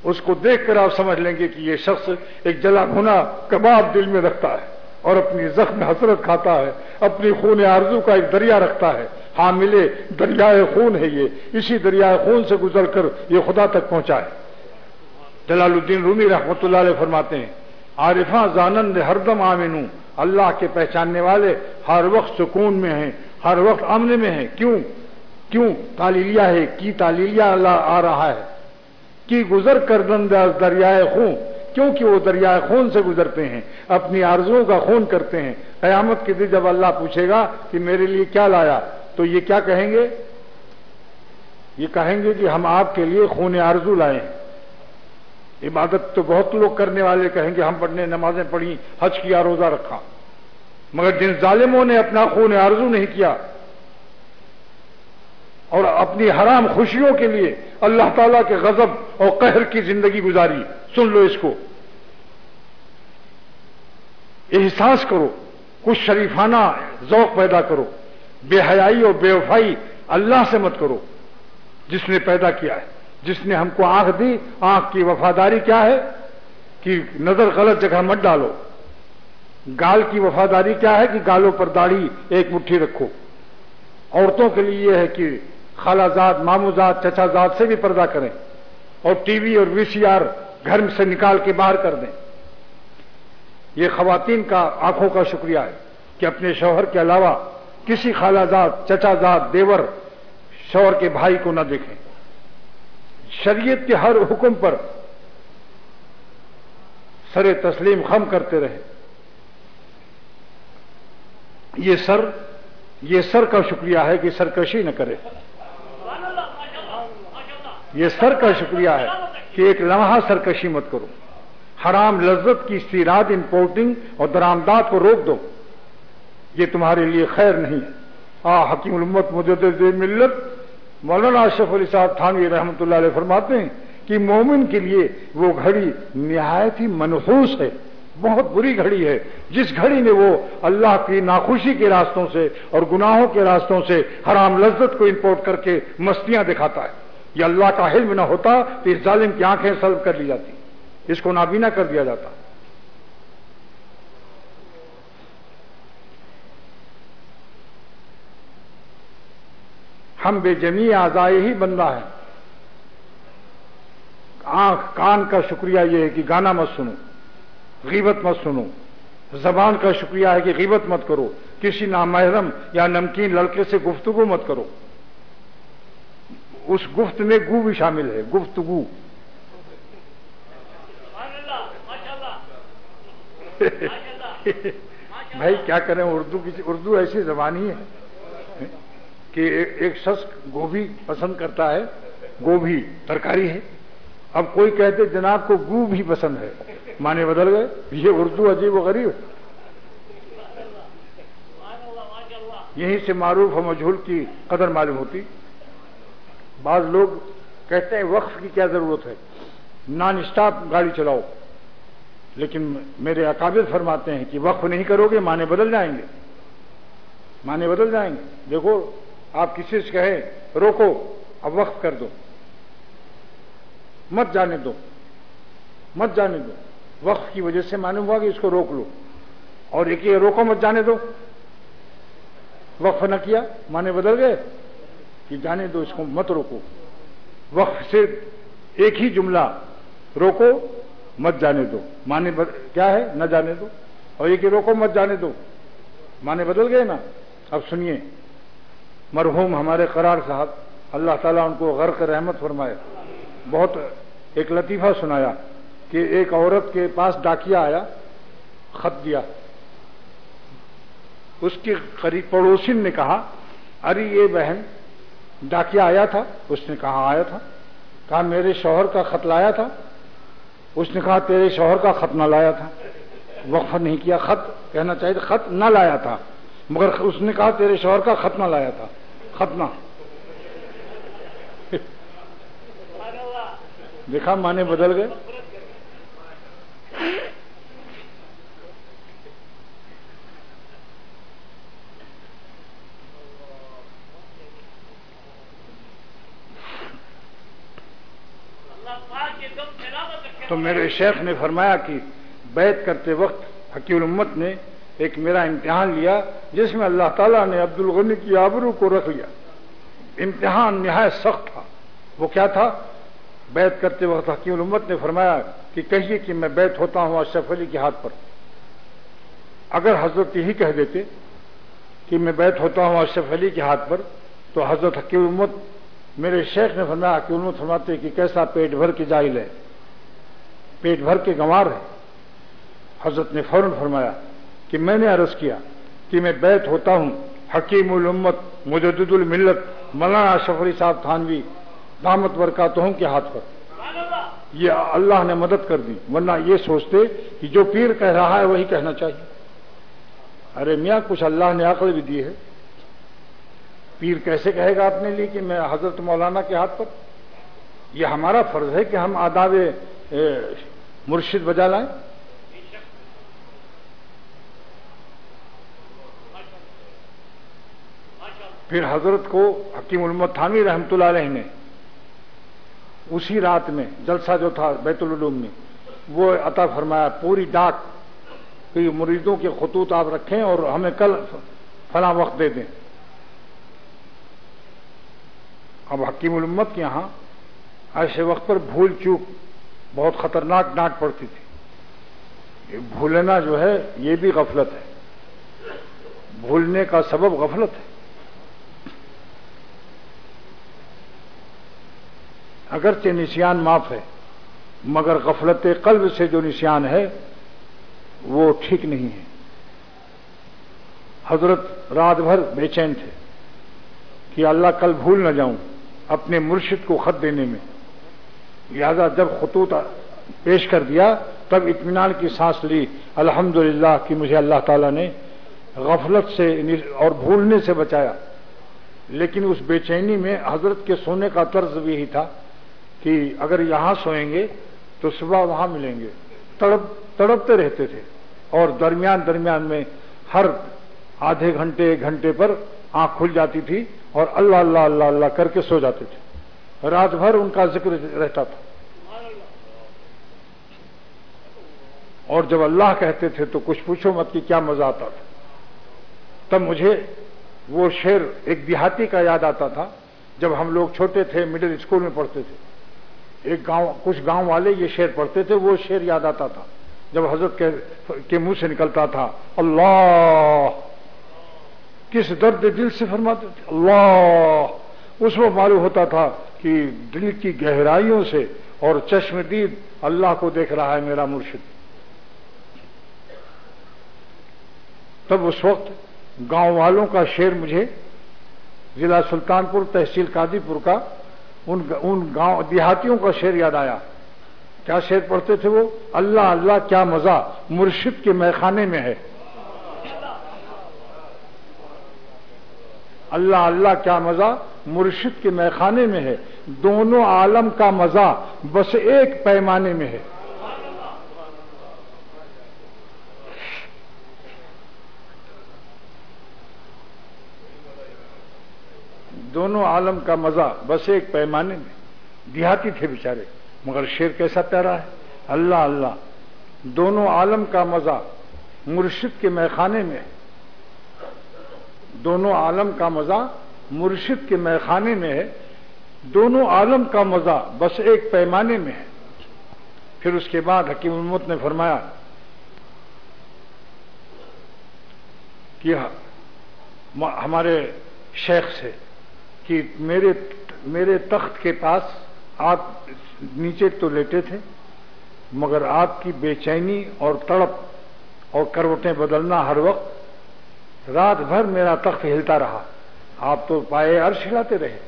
اس کو دیکھ کر آپ سمجھ لیں گے کہ یہ شخص ایک جلا بھنا کباب دل میں رکھتا ہے اور اپنی زخم حسرت کھاتا ہے، اپنی خون آرزو کا ایک دریا رکھتا ہے۔ حامل دریائے خون ہے یہ۔ اسی دریائے خون سے گزر کر یہ خدا تک پہنچا ہے جلال الدین رومی رحمۃ اللہ علیہ فرماتے ہیں عارفاں زانند ہر دم آمین اللہ کے پہچاننے والے ہر وقت سکون میں ہیں، ہر وقت امن میں ہیں۔ کیوں؟ کیوں؟ تالیلیا ہے، کی تالیلیا اللہ آ رہا ہے؟ کی گزر کر دریائے خون، کیونکہ وہ دریائے خون سے گزرتے ہیں، اپنی آرزوں کا خون کرتے ہیں۔ قیامت کے دن جب اللہ پوچھے گا کہ میرے لیے کیا لایا، تو یہ کیا کہیں گے؟ یہ کہیں گے کہ ہم آپ کے لیے خون آرزو لائے ہیں۔ عبادت تو بہت لوگ کرنے والے کہیں گے، ہم پڑھنے نمازیں پڑھی، حج کیا، روزہ رکھا۔ مگر جن ظالموں نے اپنا خون آرزو نہیں کیا اور اپنی حرام خوشیوں کے لیے اللہ تعالیٰ کے غضب اور قہر کی زندگی گزاری۔ سن لو اس کو۔ احساس کرو، کچھ شریفانہ ذوق پیدا کرو۔ بے حیائی اور بے وفائی اللہ سے مت کرو۔ جس نے پیدا کیا ہے، جس نے ہم کو آنکھ دی، آنکھ کی وفاداری کیا ہے؟ کہ نظر غلط جگہ مت ڈالو۔ گال کی وفاداری کیا ہے؟ کہ گالوں پر داڑھی ایک مٹھی رکھو۔ عورتوں کے لیے یہ ہے کہ خالہ زاد، مامو زاد، چچا زاد سے بھی پردہ کریں اور ٹی وی اور وی سی آر گھر سے نکال کے باہر کر دیں۔ یہ خواتین کا آنکھوں کا شکریہ ہے کہ اپنے شوہر کے علاوہ کسی خالہ زاد، چچا زاد، دیور شوہر کے بھائی کو نہ دیکھیں۔ شریعت کے ہر حکم پر سر تسلیم خم کرتے رہے یہ سر یہ سر کا شکریہ ہے کہ سرکشی نہ کرے۔ یہ سر کا شکریہ ہے کہ ایک لمحہ سرکشی مت کرو۔ حرام لذت کی استیراد امپورٹنگ اور درآمدات کو روک دو۔ یہ تمہارے لیے خیر نہیں آ، حکیم الامت مجد ملت مولانا اشرف علی صاحب تھانوی رحمۃ اللہ علیہ فرماتے ہیں کہ مومن کے لیے وہ گھڑی نہایت ہی منحوس ہے۔ بہت بری گھڑی ہے۔ جس گھڑی میں وہ اللہ کی ناخوشی کے راستوں سے اور گناہوں کے راستوں سے حرام لذت کو امپورٹ کر کے مستیاں دکھاتا ہے۔ یہ اللہ کا علم نہ ہوتا تو اس ظالم کی آنکھیں سلب کر لی جاتی، اس کو نابینا کر دیا جاتا۔ ہم بے جمی آزائے ہی بندہ ہے۔ آنکھ کان کا شکریہ یہ ہے کہ گانا مت سنو، غیبت مت سنو۔ زبان کا شکریہ ہے کہ غیبت مت کرو۔ کسی نامحرم یا نمکین لڑکے سے گفتگو مت کرو۔ اس گفت میں گو بھی شامل ہے گفتگو بھائی، کیا کریں؟ اردو کی اردو ایسی زبان ہی ہے کہ ایک شخص گوبھی پسند کرتا ہے، گوبھی ترکاری ہے۔ اب کوئی کہتے، جناب کو گو بھی پسند ہے۔ مانے بدل گئے۔ یہ اردو عجیب و غریب یہیں سے معروف و مجھول کی قدر معلوم ہوتی۔ بعض لوگ کہتے ہیں وقف کی کیا ضرورت ہے؟ نان اسٹاپ گاڑی چلاؤ۔ لیکن میرے اکابر فرماتے ہیں کہ وقف نہیں کرو گے مانے بدل جائیں گے۔ مانے بدل جائیں گے۔ دیکھو، آپ کسی سے کہیں، روکو، اب وقف کر دو۔ مت جانے دو۔ مت جانے دو۔ وقف کی وجہ سے معلوم ہوا کہ اس کو روک لو۔ اور ایک یہ روکو مت جانے دو۔ وقف نہ کیا مانے بدل گئے۔ کہ جانے دو اس کو، مت روکو۔ وقف سے ایک ہی جملہ، روکو، مت جانے دو۔ مانے بد... کیا ہے؟ نہ جانے دو۔ اور یہ کہ روکو، مت جانے دو۔ مانے بدل گئے نا؟ اب سنیے۔ مرحوم ہمارے قرار صاحب، اللہ تعالیٰ ان کو غرق رحمت فرمائے۔ بہت ایک لطیفہ سنایا کہ ایک عورت کے پاس ڈاکیا آیا، خط دیا۔ اس کے قریب پڑوسن نے کہا، ارے یہ بہن ڈاکیا آیا تھا اس نے کہا آیا تھا۔ کہا میرے شوہر کا خط لایا تھا۔ اس نے کہا تیرے شوہر کا خط نہ لایا تھا۔ وقف نہیں کیا خط کہنا چاہیے خط نہ لایا تھا۔ مگر اس نے کہا تیرے شوہر کا خط نہ لایا تھا۔ خط نہ۔ دیکھا مانے بدل گئے۔ تو میرے شیخ نے فرمایا کہ بیت کرتے وقت حکیم الامت نے ایک میرا امتحان لیا جس میں اللہ تعالیٰ نے عبد الغنی کی آبرو کو رکھ لیا۔ امتحان نہایت سخت تھا۔ وہ کیا تھا؟ بیت کرتے وقت حکیم الامت نے فرمایا کہ کہیے کہ میں بیت ہوتا ہوں اشرف علی کے ہاتھ پر۔ اگر حضرت یہی کہہ دیتے کہ میں بیت ہوتا ہوں اشرف علی کے ہاتھ پر، تو حضرت حکیم امت میرے شیخ نے فرمایا، حکیم امت فرماتے کہ کیسا پیٹ بھر کے جاہل ہے۔ پیٹ بھر کے گنوار ہے۔ حضرت نے فوراً فرمایا کہ میں نے عرض کیا کہ میں بیت ہوتا ہوں، حکیم الامت، مجدد الملت، مولانا شفری صاحب تھانوی، دامت ورکاتہوں کے ہاتھ پر۔ یہ اللہ نے مدد کر دی، ورنہ یہ سوچتے کہ جو پیر کہہ رہا ہے وہی کہنا چاہیے۔ ارے میاں، کچھ اللہ نے عقل بھی دی ہے۔ پیر کیسے کہے گا اپنے لیے کہ میں حضرت مولانا کے ہاتھ پر؟ یہ ہمارا فرض ہے کہ ہم آداب مرشد بجا لائیں۔ پھر حضرت کو حکیم المت تھانوی رحمت اللہ علیہ نے اسی رات میں جلسہ جو تھا بیت العلوم میں، وہ عطا فرمایا، پوری ڈاک کہ مریضوں کے خطوط آپ رکھیں اور ہمیں کل فلاں وقت دے دیں۔ اب حکیم الامت کے یہاں، ایسے وقت پر بھول چوک بہت خطرناک ڈانٹ پڑتی تھی۔ بھولنا جو ہے، یہ بھی غفلت ہے۔ بھولنے کا سبب غفلت ہے۔ اگرچہ نسیان معاف ہے، مگر غفلت قلب سے جو نسیان ہے، وہ ٹھیک نہیں ہے۔ حضرت رات بھر بے چین تھے کہ اللہ کل بھول نہ جاؤں اپنے مرشد کو خط دینے میں۔ لہذا جب خطوط پیش کر دیا، تب اطمینان کی سانس لی۔ الحمد للہ کہ مجھے اللہ تعالی نے غفلت سے اور بھولنے سے بچایا۔ لیکن اس بے چینی میں حضرت کے سونے کا طرز بھی یہی تھا کہ اگر یہاں سوئیں گے تو صبح وہاں ملیں گے۔ تڑپ، تڑپتے رہتے تھے اور درمیان درمیان میں ہر آدھے گھنٹے، ایک گھنٹے پر آنکھ کھل جاتی تھی اور اللہ اللہ اللہ اللہ کر کے سو جاتے تھے۔ رات بھر ان کا ذکر رہتا تھا۔ اور جب اللہ کہتے تھے تو کچھ پوچھو مت کہ کیا مزہ آتا تھا۔ تب مجھے وہ شعر ایک دیہاتی کا یاد آتا تھا، جب ہم لوگ چھوٹے تھے مڈل اسکول میں پڑھتے تھے۔ ایک گاؤں، کچھ گاؤں والے یہ شعر پڑھتے تھے، وہ شعر یاد آتا تھا۔ جب حضرت کے منہ سے نکلتا تھا، اللہ! کس درد دل سے فرماتے تھے؟ اللہ! اس وقت معلوم ہوتا تھا کہ دل کی گہرائیوں سے اور چشم دید اللہ کو دیکھ رہا ہے میرا مرشد۔ تب اس وقت گاؤں والوں کا شعر مجھے ضلع سلطان پور تحصیل قادی پور کا ان گاؤں دیہاتیوں کا شعر یاد آیا۔ کیا شعر پڑھتے تھے وہ؟ اللہ اللہ، کیا مزہ! مرشد کے میخانے میں ہے۔ اللہ اللہ کیا مزہ؟ مرشد کے میخانے میں ہے۔ دونوں عالم کا مزہ بس ایک پیمانے میں ہے۔ دونوں عالم کا مزہ بس ایک پیمانے میں۔ دیہاتی تھے بیچارے، مگر شیر کیسا پیارا ہے؟ اللہ اللہ، دونوں عالم کا مزہ مرشد کے میخانے میں دونوں عالم کا مزہ مرشد کے میخانے میں ہے، دونوں عالم کا مزہ بس ایک پیمانے میں ہے۔ پھر اس کے بعد حکیم المت نے فرمایا کہ ہمارے شیخ سے کہ میرے میرے تخت کے پاس آپ نیچے تو لیٹے تھے، مگر آپ کی بے چینی اور تڑپ اور کروٹیں بدلنا ہر وقت رات بھر میرا تخت ہلتا رہا۔ آپ تو پائے عرش ہلاتے رہے۔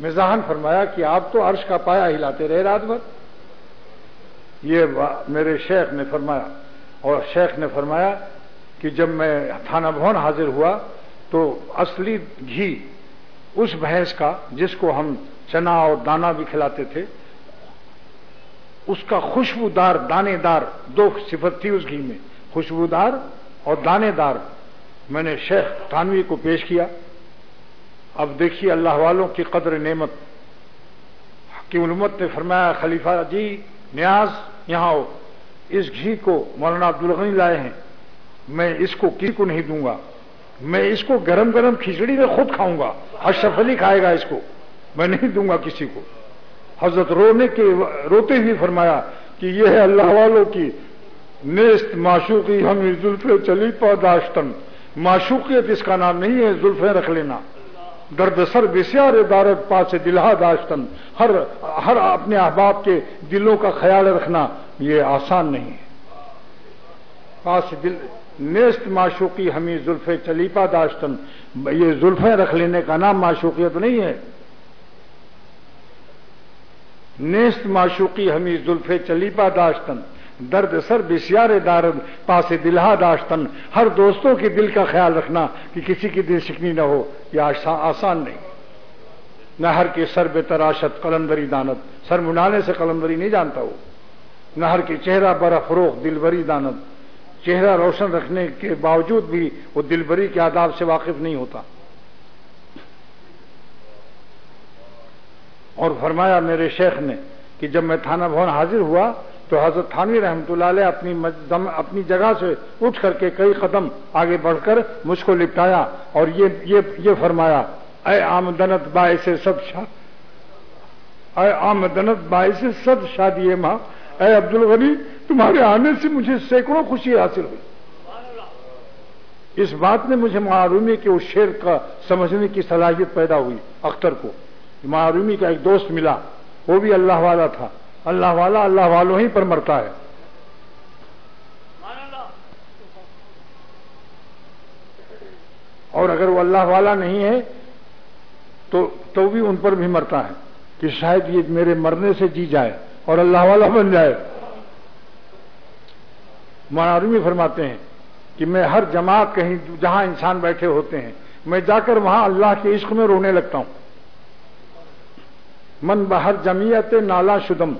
مزاحن فرمایا کہ آپ تو عرش کا پایا ہلاتے رہے رات بھر۔ یہ میرے شیخ نے فرمایا۔ اور شیخ نے فرمایا کہ جب میں تھانہ بھون حاضر ہوا تو اصلی گھی اس بھینس کا جس کو ہم چنا اور دانا بھی کھلاتے تھے، اس کا خوشبودار دانے دار دو صفت تھی اس گھی میں۔ خوشبودار اور دانے دار میں نے شیخ تانوی کو پیش کیا۔ اب دیکھیے اللہ والوں کی قدر نعمت۔ کی علمت نے فرمایا، خلیفہ جی نیاز، یہاں ہو اس گھی کو مولانا عبد الغنی لائے ہیں۔ میں اس کو کسی کو نہیں دوں گا۔ میں اس کو گرم گرم کھچڑی میں خود کھاؤں گا۔ اشرف علی کھائے گا اس کو۔ میں نہیں دوں گا کسی کو۔ حضرت رونے کے، روتے ہی فرمایا کہ یہ ہے اللہ والوں کی نیست، معشوقی ہم زلف چلی پاداشتن معشوقیت اس کا نام نہیں ہے زلفیں رکھ لینا۔ درد سر بسیار دارت پاس دلہا داشتن ہر ہر اپنے احباب کے دلوں کا خیال رکھنا یہ آسان نہیں ہے۔ پاس دل، نیست، معشوقی ہمیں زلف چلیپا داشتن یہ زلفیں رکھ لینے کا نام معشوقیت نہیں ہے۔ نیست، معشوقی ہمیں زلف چلیپا داشتن درد سر بسیار دارد پاس دلہا داشتن۔ ہر دوستوں کے دل کا خیال رکھنا کہ کسی کی دل شکنی نہ ہو، یہ آسان نہیں۔ نہر کے سر بے تراشت قلندری دانت۔ سر منانے سے قلندری نہیں جانتا وہ۔ نہر کے چہرہ برا فروغ دلبری دانت۔ چہرہ روشن رکھنے کے باوجود بھی وہ دلبری کے آداب سے واقف نہیں ہوتا۔ اور فرمایا میرے شیخ نے کہ جب میں تھانہ بھون حاضر ہوا تو حضرت تھانوی رحمت اللہ علیہ اپنی اپنی جگہ سے اٹھ کر کے کئی قدم آگے بڑھ کر مجھ کو لپٹایا اور یہ یہ, یہ فرمایا اے آمدنت باعث سب شاہ اے آمدنت باعث سب شادی ماں۔ اے عبد الغنی تمہارے آنے سے مجھے سینکڑوں خوشی حاصل ہوئی۔ اس بات نے مجھے معرومی کے اس شیر کا سمجھنے کی صلاحیت پیدا ہوئی اختر کو۔ معرومی کا ایک دوست ملا وہ بھی اللہ والا تھا۔ اللہ والا اللہ والوں ہی پر مرتا ہے۔ اور اگر وہ اللہ والا نہیں ہے، تو تو بھی ان پر بھی مرتا ہے کہ شاید یہ میرے مرنے سے جی جائے اور اللہ والا بن جائے۔ معرومی فرماتے ہیں کہ میں ہر جماعت کہیں جہاں انسان بیٹھے ہوتے ہیں، میں جا کر وہاں اللہ کے عشق میں رونے لگتا ہوں۔ من بہر جمیت نالا شدم۔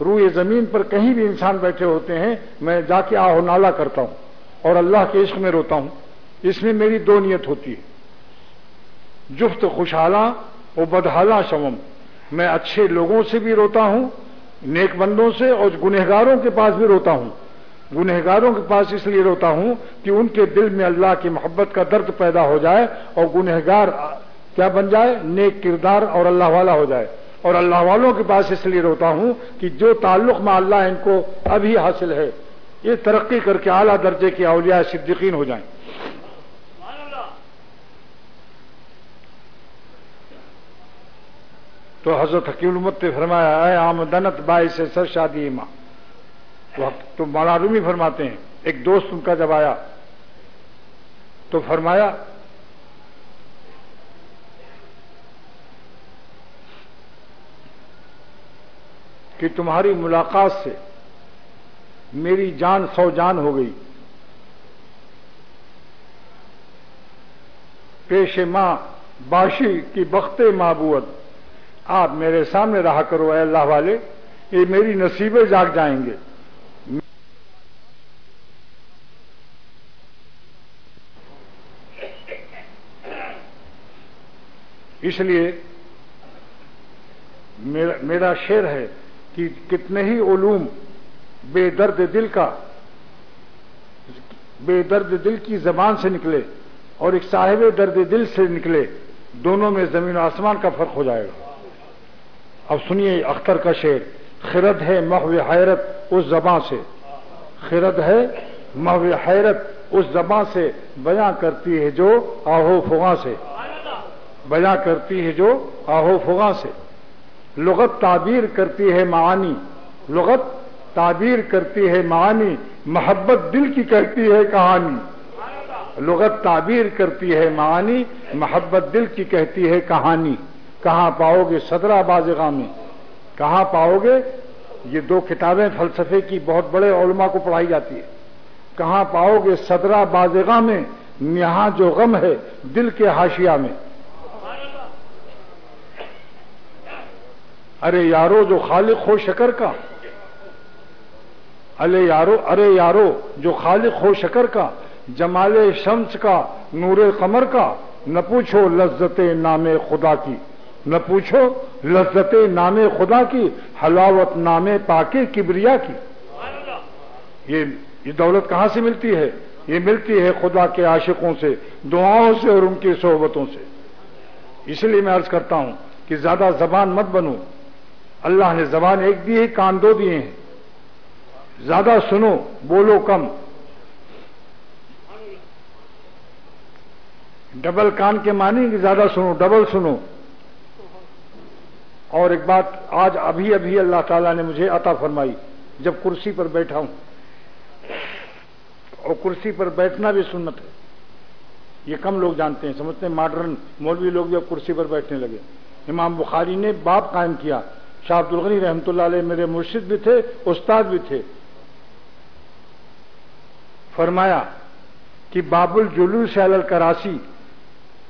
روئے زمین پر کہیں بھی انسان بیٹھے ہوتے ہیں، میں جا کے آہو نالا کرتا ہوں اور اللہ کے عشق میں روتا ہوں۔ اس میں میری دو نیت ہوتی ہے۔ جفت خوشحالہ و بدحالہ شوم۔ میں اچھے لوگوں سے بھی روتا ہوں، نیک بندوں سے اور گنہگاروں کے پاس بھی روتا ہوں۔ گنہگاروں کے پاس اس لیے روتا ہوں کہ ان کے دل میں اللہ کی محبت کا درد پیدا ہو جائے اور گنہگار کیا بن جائے؟ نیک کردار اور اللہ والا ہو جائے۔ اور اللہ والوں کے پاس اس لیے روتا ہوں کہ جو تعلق میں اللہ ان کو ابھی حاصل ہے۔ یہ ترقی کر کے اعلیٰ درجے کے اولیاء صدیقین ہو جائیں۔ تو حضرت حکیم المت نے فرمایا، اے آمدنت بائی سے سر شادی ماں۔ تو رومی فرماتے ہیں۔ ایک دوست ان کا جب آیا تو فرمایا کہ تمہاری ملاقات سے میری جان سو جان ہو گئی۔ پیش ماں باشی کی بخت معبوت آپ میرے سامنے رہا کرو اے اللہ والے، یہ میری نصیبیں جاگ جائیں گے۔ اس لیے میرا شعر ہے کہ کتنے ہی علوم بے درد دل کا، بے درد دل کی زبان سے نکلے اور ایک صاحب درد دل سے نکلے، دونوں میں زمین و آسمان کا فرق ہو جائے گا۔ اب سنیے اختر کا شعر، خرد ہے محو حیرت اس زباں سے۔ خرد ہے محو حیرت اس زباں سے بیاں کرتی ہے جو آہو فغاں سے۔ بیاں کرتی ہے جو آہو فغاں سے۔ لغت تعبیر کرتی ہے معانی، لغت تعبیر کرتی ہے معانی، محبت دل کی کہتی ہے کہانی۔ لغت تعبیر کرتی ہے معانی، محبت دل کی کہتی ہے کہانی۔ کہاں پاؤ گے صدرہ بازگاہ میں کہاں پاؤ گے؟ یہ دو کتابیں فلسفے کی بہت بڑے علماء کو پڑھائی جاتی ہے۔ کہاں پاؤ گے صدرہ بازگاہ میں یہاں جو غم ہے دل کے ہاشیا میں۔ ارے یارو، جو خالق ہو شکر کا۔ ارے یارو ارے یارو، جو خالق ہو شکر کا، جمال شمس کا، نور قمر کا، نہ پوچھو لذت نام خدا کی، نہ پوچھو لذت نام خدا کی، حلاوت نام پاک کبریا کی۔ یہ یہ دولت کہاں سے ملتی ہے؟ یہ ملتی ہے خدا کے عاشقوں سے، دعاؤں سے اور ان کی صحبتوں سے۔ اس لیے میں عرض کرتا ہوں کہ زیادہ زبان مت بنو۔ اللہ نے زبان ایک دی ہے کان دو دیے ہیں۔ زیادہ سنو، بولو کم۔ ڈبل کان کے معنی کہ زیادہ سنو، ڈبل سنو۔ اور ایک بات، آج ابھی ابھی اللہ تعالیٰ نے مجھے عطا فرمائی، جب کرسی پر بیٹھا ہوں۔ اور کرسی پر بیٹھنا بھی سنت ہے۔ یہ کم لوگ جانتے ہیں، سمجھتے ہیں، ماڈرن مولوی لوگ بھی اب کرسی پر بیٹھنے لگے۔ امام بخاری نے باپ قائم کیا۔ شاہ عبد الغنی رحمۃ اللہ علیہ میرے مرشد بھی تھے، استاد بھی تھے۔ فرمایا کہ باب الجلوس علی کراسی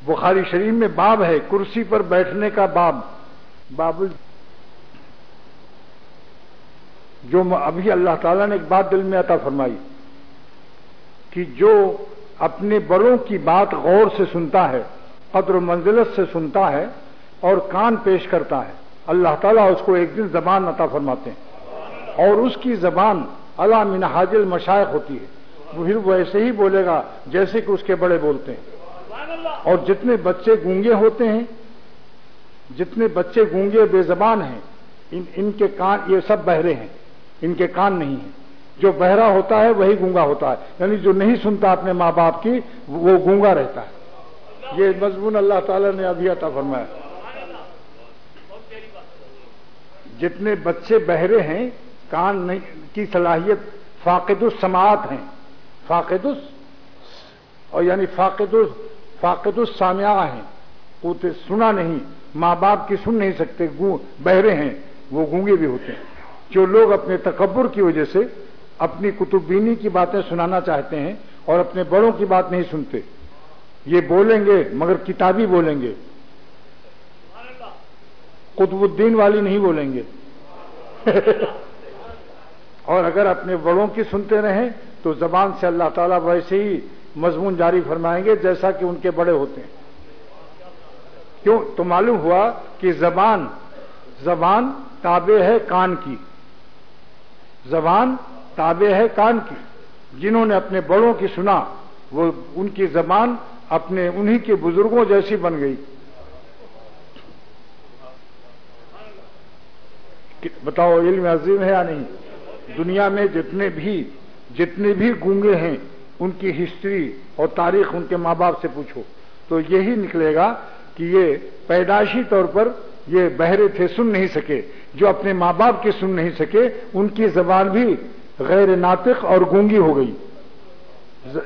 بخاری شریف میں باب ہے، کرسی پر بیٹھنے کا باب۔ باب جو ابھی اللہ تعالیٰ نے ایک بات دل میں عطا فرمائی کہ جو اپنے بڑوں کی بات غور سے سنتا ہے، قدر و منزلت سے سنتا ہے اور کان پیش کرتا ہے۔ اللہ تعالیٰ اس کو ایک دن زبان عطا فرماتے ہیں۔ اور اس کی زبان اللہ من حاجل مشائق ہوتی ہے۔ پھر وہ ایسے ہی بولے گا جیسے کہ اس کے بڑے بولتے ہیں۔ اور جتنے بچے گونگے ہوتے ہیں، جتنے بچے گونگے بے زبان ہیں، ان ان کے کان یہ سب بہرے ہیں۔ ان کے کان نہیں ہیں۔ جو بہرا ہوتا ہے، وہی گونگا ہوتا ہے۔ یعنی جو نہیں سنتا اپنے ماں باپ کی، وہ گونگا رہتا ہے۔ یہ مضمون اللہ تعالی نے ابھی عطا فرمایا۔ جتنے بچے بہرے ہیں، کان کی صلاحیت فاقد السماعت ہیں۔ فاقد اور یعنی فاقد فاقد السامیا ہیں۔ وہ سنا نہیں، ماں باپ کی سن نہیں سکتے بہرے ہیں، وہ گونگے بھی ہوتے ہیں۔ جو لوگ اپنے تکبر کی وجہ سے اپنی کتب بینی کی باتیں سنانا چاہتے ہیں اور اپنے بڑوں کی بات نہیں سنتے، یہ بولیں گے مگر کتابی بولیں گے۔ قطب الدین والی نہیں بولیں گے اور اگر اپنے بڑوں کی سنتے رہیں تو زبان سے اللہ تعالیٰ ویسے ہی مضمون جاری فرمائیں گے جیسا کہ ان کے بڑے ہوتے ہیں۔ کیوں؟ تو معلوم ہوا کہ زبان زبان تابع ہے کان کی۔ زبان تابع ہے کان کی۔ جنہوں نے اپنے بڑوں کی سنا، وہ ان کی زبان اپنے انہی کے بزرگوں جیسی بن گئی۔ بتاؤ علم عظیم ہے یا نہیں؟ دنیا میں جتنے بھی جتنے بھی گونگے ہیں، ان کی ہسٹری اور تاریخ ان کے ماں باپ سے پوچھو۔ تو یہی نکلے گا کہ یہ پیدائشی طور پر یہ بہرے تھے، سن نہیں سکے۔ جو اپنے ماں باپ کی سن نہیں سکے، ان کی زبان بھی غیر ناطق اور گونگی ہو گئی۔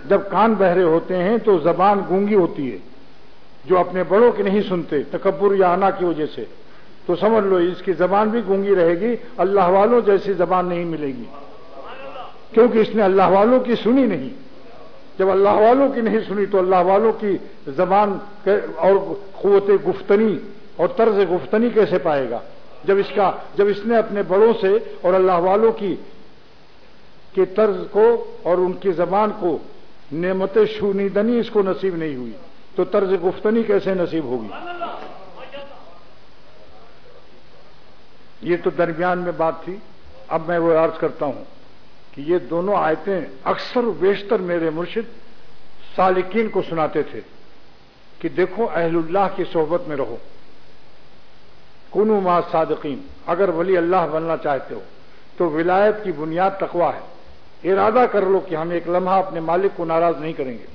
جب کان بہرے ہوتے ہیں تو زبان گونگی ہوتی ہے۔ جو اپنے بڑوں کی نہیں سنتے، تکبر یا آنا کی وجہ سے۔ تو سمجھ لو، اس کی زبان بھی گونگی رہے گی، اللہ والوں جیسی زبان نہیں ملے گی۔ کیونکہ اس نے اللہ والوں کی سنی نہیں۔ جب اللہ والوں کی نہیں سنی تو اللہ والوں کی زبان اور قوت گفتنی اور طرز گفتنی کیسے پائے گا؟ جب اس کا، جب اس نے اپنے بڑوں سے اور اللہ والوں کی کے طرز کو اور ان کی زبان کو نعمت شونیدنی اس کو نصیب نہیں ہوئی، تو طرز گفتنی کیسے نصیب ہوگی؟ یہ تو درمیان میں بات تھی۔ اب میں وہ عرض کرتا ہوں کہ یہ دونوں آیتیں اکثر بیشتر میرے مرشد سالکین کو سناتے تھے کہ دیکھو اہل اللہ کی صحبت میں رہو۔ کنو ما صادقین، اگر ولی اللہ بننا چاہتے ہو تو ولایت کی بنیاد تقوا ہے۔ ارادہ کر لو کہ ہم ایک لمحہ اپنے مالک کو ناراض نہیں کریں گے۔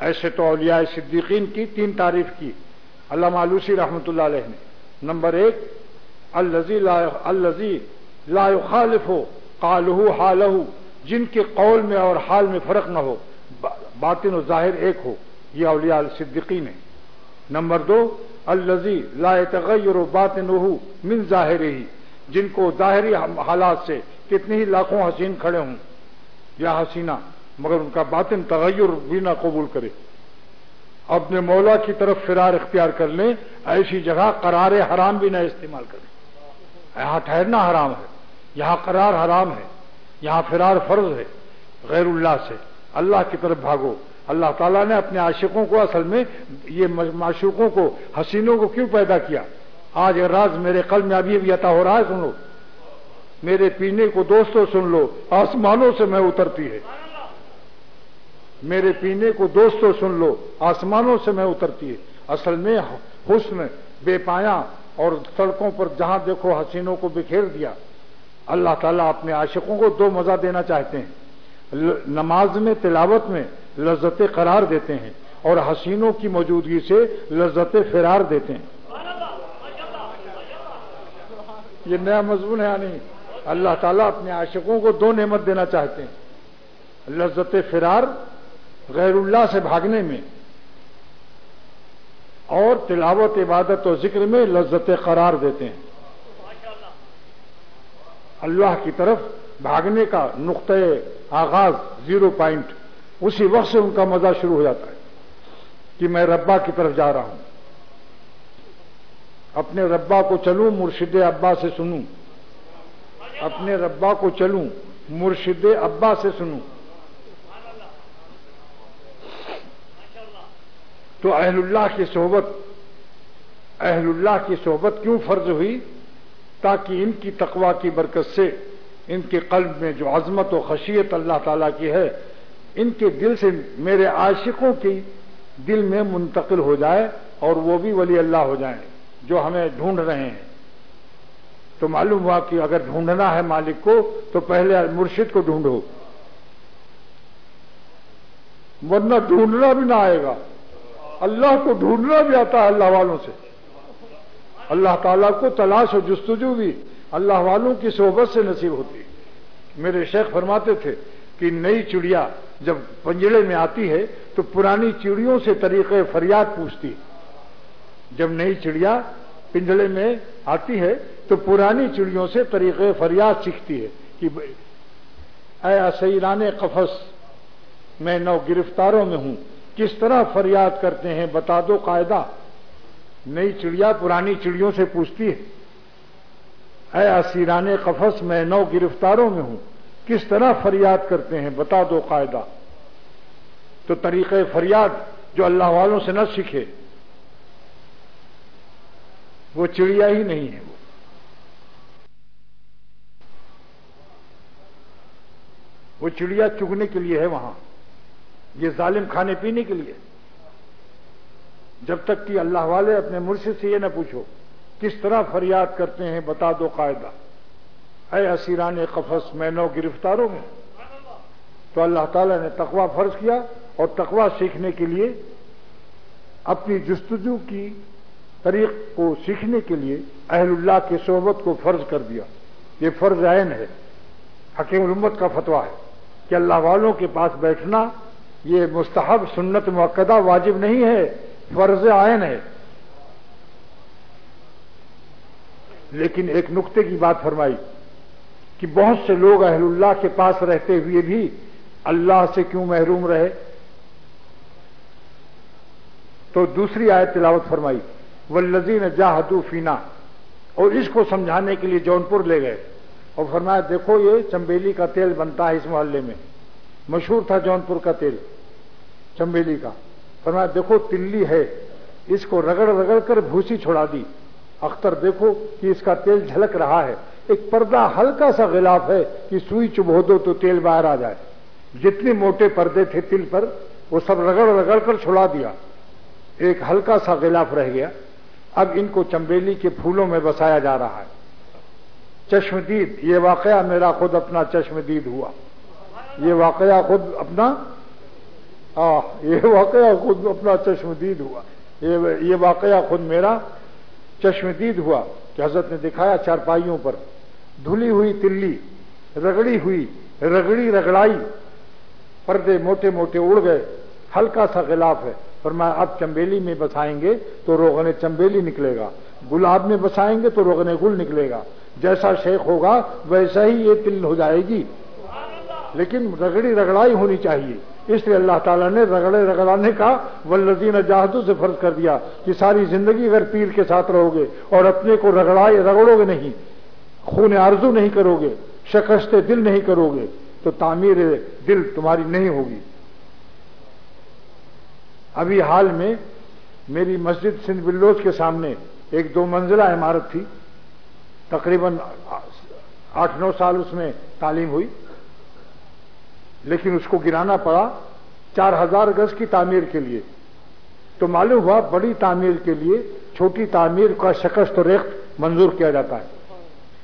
ایسے تو اولیاء صدیقین کی تین تعریف کی اللہ مالوسی رحمۃ اللہ علیہ نے۔ نمبر ایک الزی الزی لا خالف ہو قالہ حالہ جن کے قول میں اور حال میں فرق نہ ہو باطن و ظاہر ایک ہو، یہ اولیاء صدیقین ہے نمبر دو الزی لا تغیر و باطن من ظاہر ہی جن کو ظاہری حالات سے کتنے ہی لاکھوں حسین کھڑے ہوں، یا حسینہ، مگر ان کا باطن تغیر بھی نہ قبول کرے۔ اپنے مولا کی طرف فرار اختیار کر لیں، ایسی جگہ قرار حرام بھی نہ استعمال کریں۔ یہاں ٹھہرنا حرام ہے، یہاں قرار حرام ہے، یہاں فرار فرض ہے، غیر اللہ سے۔ اللہ کی طرف بھاگو۔ اللہ تعالیٰ نے اپنے عاشقوں کو اصل میں یہ معشوقوں کو، حسینوں کو کیوں پیدا کیا؟ آج راز میرے قلب میں ابھی ابھی عطا ہو رہا ہے میرے پینے کو دوستوں سن لو، آسمانوں سے میں اترتی ہے۔ میرے پینے کو دوستوں سن لو، آسمانوں سے میں اترتی ہے۔ اصل میں حسن، بے پایا اور سڑکوں پر جہاں دیکھو حسینوں کو بکھیر دیا۔ اللہ تعالیٰ اپنے عاشقوں کو دو مزہ دینا چاہتے ہیں۔ نماز میں، تلاوت میں لذت قرار دیتے ہیں اور حسینوں کی موجودگی سے لذت فرار دیتے ہیں۔ یہ نیا مضمون ہے یعنی اللہ تعالیٰ اپنے عاشقوں کو دو نعمت دینا چاہتے ہیں۔ لذت فرار غیر اللہ سے بھاگنے میں اور تلاوت عبادت و ذکر میں لذت قرار دیتے ہیں۔ اللہ کی طرف بھاگنے کا نقطۂ آغاز زیرو پوائنٹ اسی وقت سے ان کا مزہ شروع ہو جاتا ہے کہ میں ربا کی طرف جا رہا ہوں۔ اپنے ربا کو چلوں، مرشد ابا سے سنوں۔ اپنے ربا کو چلوں، مرشد ابا سے سنوں۔ تو اہل اللہ کی صحبت، اہل اللہ کی صحبت کیوں فرض ہوئی؟ تاکہ ان کی تقوا کی برکت سے ان کے قلب میں جو عظمت و خشیت اللہ تعالی کی ہے، ان کے دل سے میرے عاشقوں کی دل میں منتقل ہو جائے اور وہ بھی ولی اللہ ہو جائیں جو ہمیں ڈھونڈ رہے ہیں۔ تو معلوم ہوا کہ اگر ڈھونڈنا ہے مالک کو، تو پہلے مرشد کو ڈھونڈو۔ ورنہ ڈھونڈنا بھی نہ آئے گا۔ اللہ کو ڈھونڈنا بھی آتا ہے اللہ والوں سے۔ اللہ تعالیٰ کو تلاش و جستجو بھی اللہ والوں کی صحبت سے نصیب ہوتی میرے شیخ فرماتے تھے کہ نئی چڑیا جب پنجڑے میں آتی ہے تو پرانی چڑیوں سے طریقے فریاد پوچھتی جب نئی چڑیا پنجڑے میں آتی ہے تو پرانی چڑیوں سے طریقے فریاد سیکھتی ہے کہ اے سیران قفس، میں نو گرفتاروں میں ہوں۔ کس طرح فریاد کرتے ہیں بتا دو قاعدہ۔ نئی چڑیا پرانی چڑیوں سے پوچھتی ہے۔ اے اسیران قفس، میں نو گرفتاروں میں ہوں۔ کس طرح فریاد کرتے ہیں بتا دو قاعدہ۔ تو طریقے فریاد جو اللہ والوں سے نہ سیکھے۔ وہ چڑیا ہی نہیں ہے وہ۔ وہ چڑیا چگنے کے لیے ہے وہاں۔ یہ ظالم کھانے پینے کے لیے۔ جب تک کہ اللہ والے اپنے مرشد سے یہ نہ پوچھو، کس طرح فریاد کرتے ہیں، بتا دو قاعدہ۔ اے اسیران قفص میں نو گرفتاروں میں تو اللہ تعالی نے تقوا فرض کیا اور تقوا سیکھنے کے لیے، اپنی جستجو کی طریق کو سیکھنے کے لیے اہل اللہ کی صحبت کو فرض کر دیا۔ یہ فرض عین ہے۔ حکیم الامت کا فتویٰ ہے کہ اللہ والوں کے پاس بیٹھنا یہ مستحب سنت موقع واجب نہیں ہے، فرض آئن ہے۔ لیکن ایک نقطے کی بات فرمائی کہ بہت سے لوگ اہل اللہ کے پاس رہتے ہوئے بھی اللہ سے کیوں محروم رہے؟ تو دوسری آیت تلاوت فرمائی وہ جاہدو فینا اور اس کو سمجھانے کے لیے جونپور لے گئے۔ اور فرمایا، دیکھو یہ چمبیلی کا تیل بنتا ہے اس محلے میں۔ مشہور تھا جونپور کا تیل چمبیلی کا۔ فرمایا، دیکھو، تلی ہے۔ اس کو رگڑ رگڑ کر بھوسی چھوڑا دی۔ اختر، دیکھو کہ اس کا تیل جھلک رہا ہے۔ ایک پردہ ہلکا سا غلاف ہے کہ سوئی چبھو دو تو تیل باہر آ جائے۔ جتنے موٹے پردے تھے تل پر، وہ سب رگڑ رگڑ کر چھوڑا دیا۔ ایک ہلکا سا غلاف رہ گیا۔ اب ان کو چمبیلی کے پھولوں میں بسایا جا رہا ہے۔ چشمدید، یہ واقعہ میرا خود اپنا چشمدید ہوا۔ یہ واقعہ خود اپنا یہ واقعہ خود اپنا چشمدید ہوا۔ یہ واقعہ خود میرا چشمدید ہوا کہ حضرت نے دکھایا چارپائیوں پر۔ دھلی ہوئی تلی، رگڑی ہوئی، رگڑی رگڑائی۔ پردے موٹے موٹے اڑ گئے۔ ہلکا سا غلاف ہے۔ پر میں اب چمبیلی میں بسائیں گے تو روغن چمبیلی نکلے گا۔ گلاب میں بسائیں گے تو روغن گل نکلے گا۔ جیسا شیخ ہوگا، ویسا ہی یہ تل ہو جائے گی۔ لیکن رگڑی رگڑائی ہونی چاہیے۔ اس لیے اللہ تعالیٰ نے رگڑے رگڑانے کا ولزین جاہدوں سے فرض کر دیا کہ ساری زندگی اگر پیر کے ساتھ رہو گے اور اپنے کو رگڑائے رگڑو گے نہیں، خون آرزو نہیں کرو گے، شکست دل نہیں کرو گے، تو تعمیر دل تمہاری نہیں ہوگی۔ ابھی حال میں میری مسجد سندھ بلوچ کے سامنے ایک دو منزلہ عمارت تھی، تقریباً آٹھ نو سال اس میں تعلیم ہوئی۔ لیکن اس کو گرانا پڑا چار ہزار گز کی تعمیر کے لیے۔ تو معلوم ہوا بڑی تعمیر کے لیے چھوٹی تعمیر کا شکست و ریخت منظور کیا جاتا ہے۔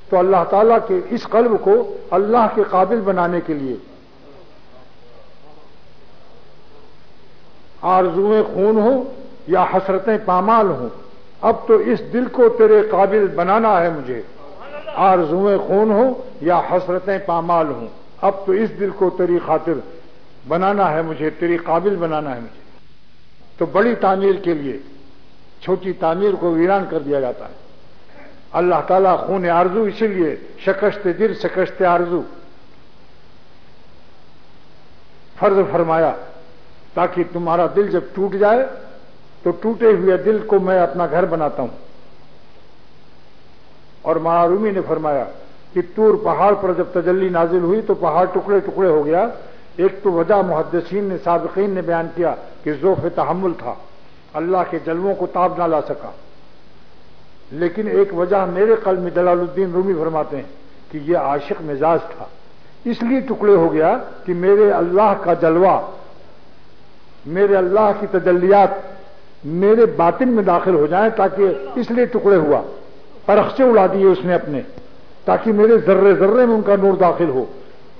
تو اللہ تعالیٰ کے اس قلب کو اللہ کے قابل بنانے کے لیے۔ آرزویں خون ہوں یا حسرتیں پامال ہوں۔ اب تو اس دل کو تیرے قابل بنانا ہے مجھے۔ آرزویں خون ہوں یا حسرتیں پامال ہوں۔ اب تو اس دل کو تیری خاطر بنانا ہے مجھے، تیری قابل بنانا ہے مجھے۔ تو بڑی تعمیر کے لیے، چھوٹی تعمیر کو ویران کر دیا جاتا ہے۔ اللہ تعالیٰ خون آرزو، اسی لیے شکست دل، شکست آرزو۔ فرض فرمایا، تاکہ تمہارا دل جب ٹوٹ جائے، تو ٹوٹے ہوئے دل کو میں اپنا گھر بناتا ہوں۔ اور معرومی نے فرمایا کہ تور پہاڑ پر جب تجلی نازل ہوئی تو پہاڑ ٹکڑے ٹکڑے ہو گیا۔ ایک تو وجہ محدثین نے، سابقین نے بیان کیا کہ ذوف تحمل تھا۔ اللہ کے جلووں کو تاب نہ لا سکا۔ لیکن ایک وجہ میرے قلب میں جلال الدین رومی فرماتے ہیں کہ یہ عاشق مزاج تھا۔ اس لیے ٹکڑے ہو گیا کہ میرے اللہ کا جلوہ، میرے اللہ کی تجلیات میرے باطن میں داخل ہو جائیں تاکہ اس لیے ٹکڑے ہوا۔ پرخچے اڑا دیے اس نے اپنے۔ تاکہ میرے ذرے ذرے میں ان کا نور داخل ہو۔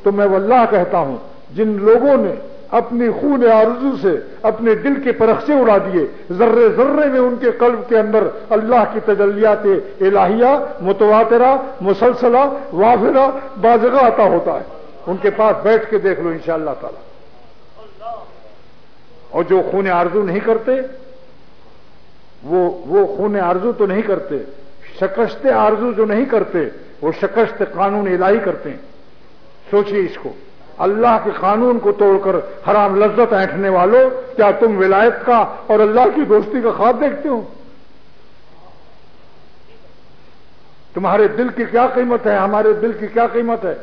تو میں وہ اللہ کہتا ہوں، جن لوگوں نے اپنی خون آرزو سے اپنے دل کے پرخچے اڑا دیے، ذرے ذرے میں ان کے قلب کے اندر اللہ کی تجلیات الہیہ، متواترہ، مسلسلہ، وافرہ بازگاہ آتا ہوتا ہے۔ ان کے پاس بیٹھ کے دیکھ لو ان شاء اللہ تعالی۔ اور جو خون آرزو نہیں کرتے، وہ وہ خون آرزو تو نہیں کرتے، شکست آرزو جو نہیں کرتے وہ شکست قانون الہی کرتے ہیں۔ سوچیے اس کو۔ اللہ کے قانون کو توڑ کر حرام لذت اینٹنے والوں کیا تم ولایت کا اور اللہ کی دوستی کا خواب دیکھتے ہو؟ تمہارے دل کی کیا قیمت ہے؟ ہمارے دل کی کیا قیمت ہے؟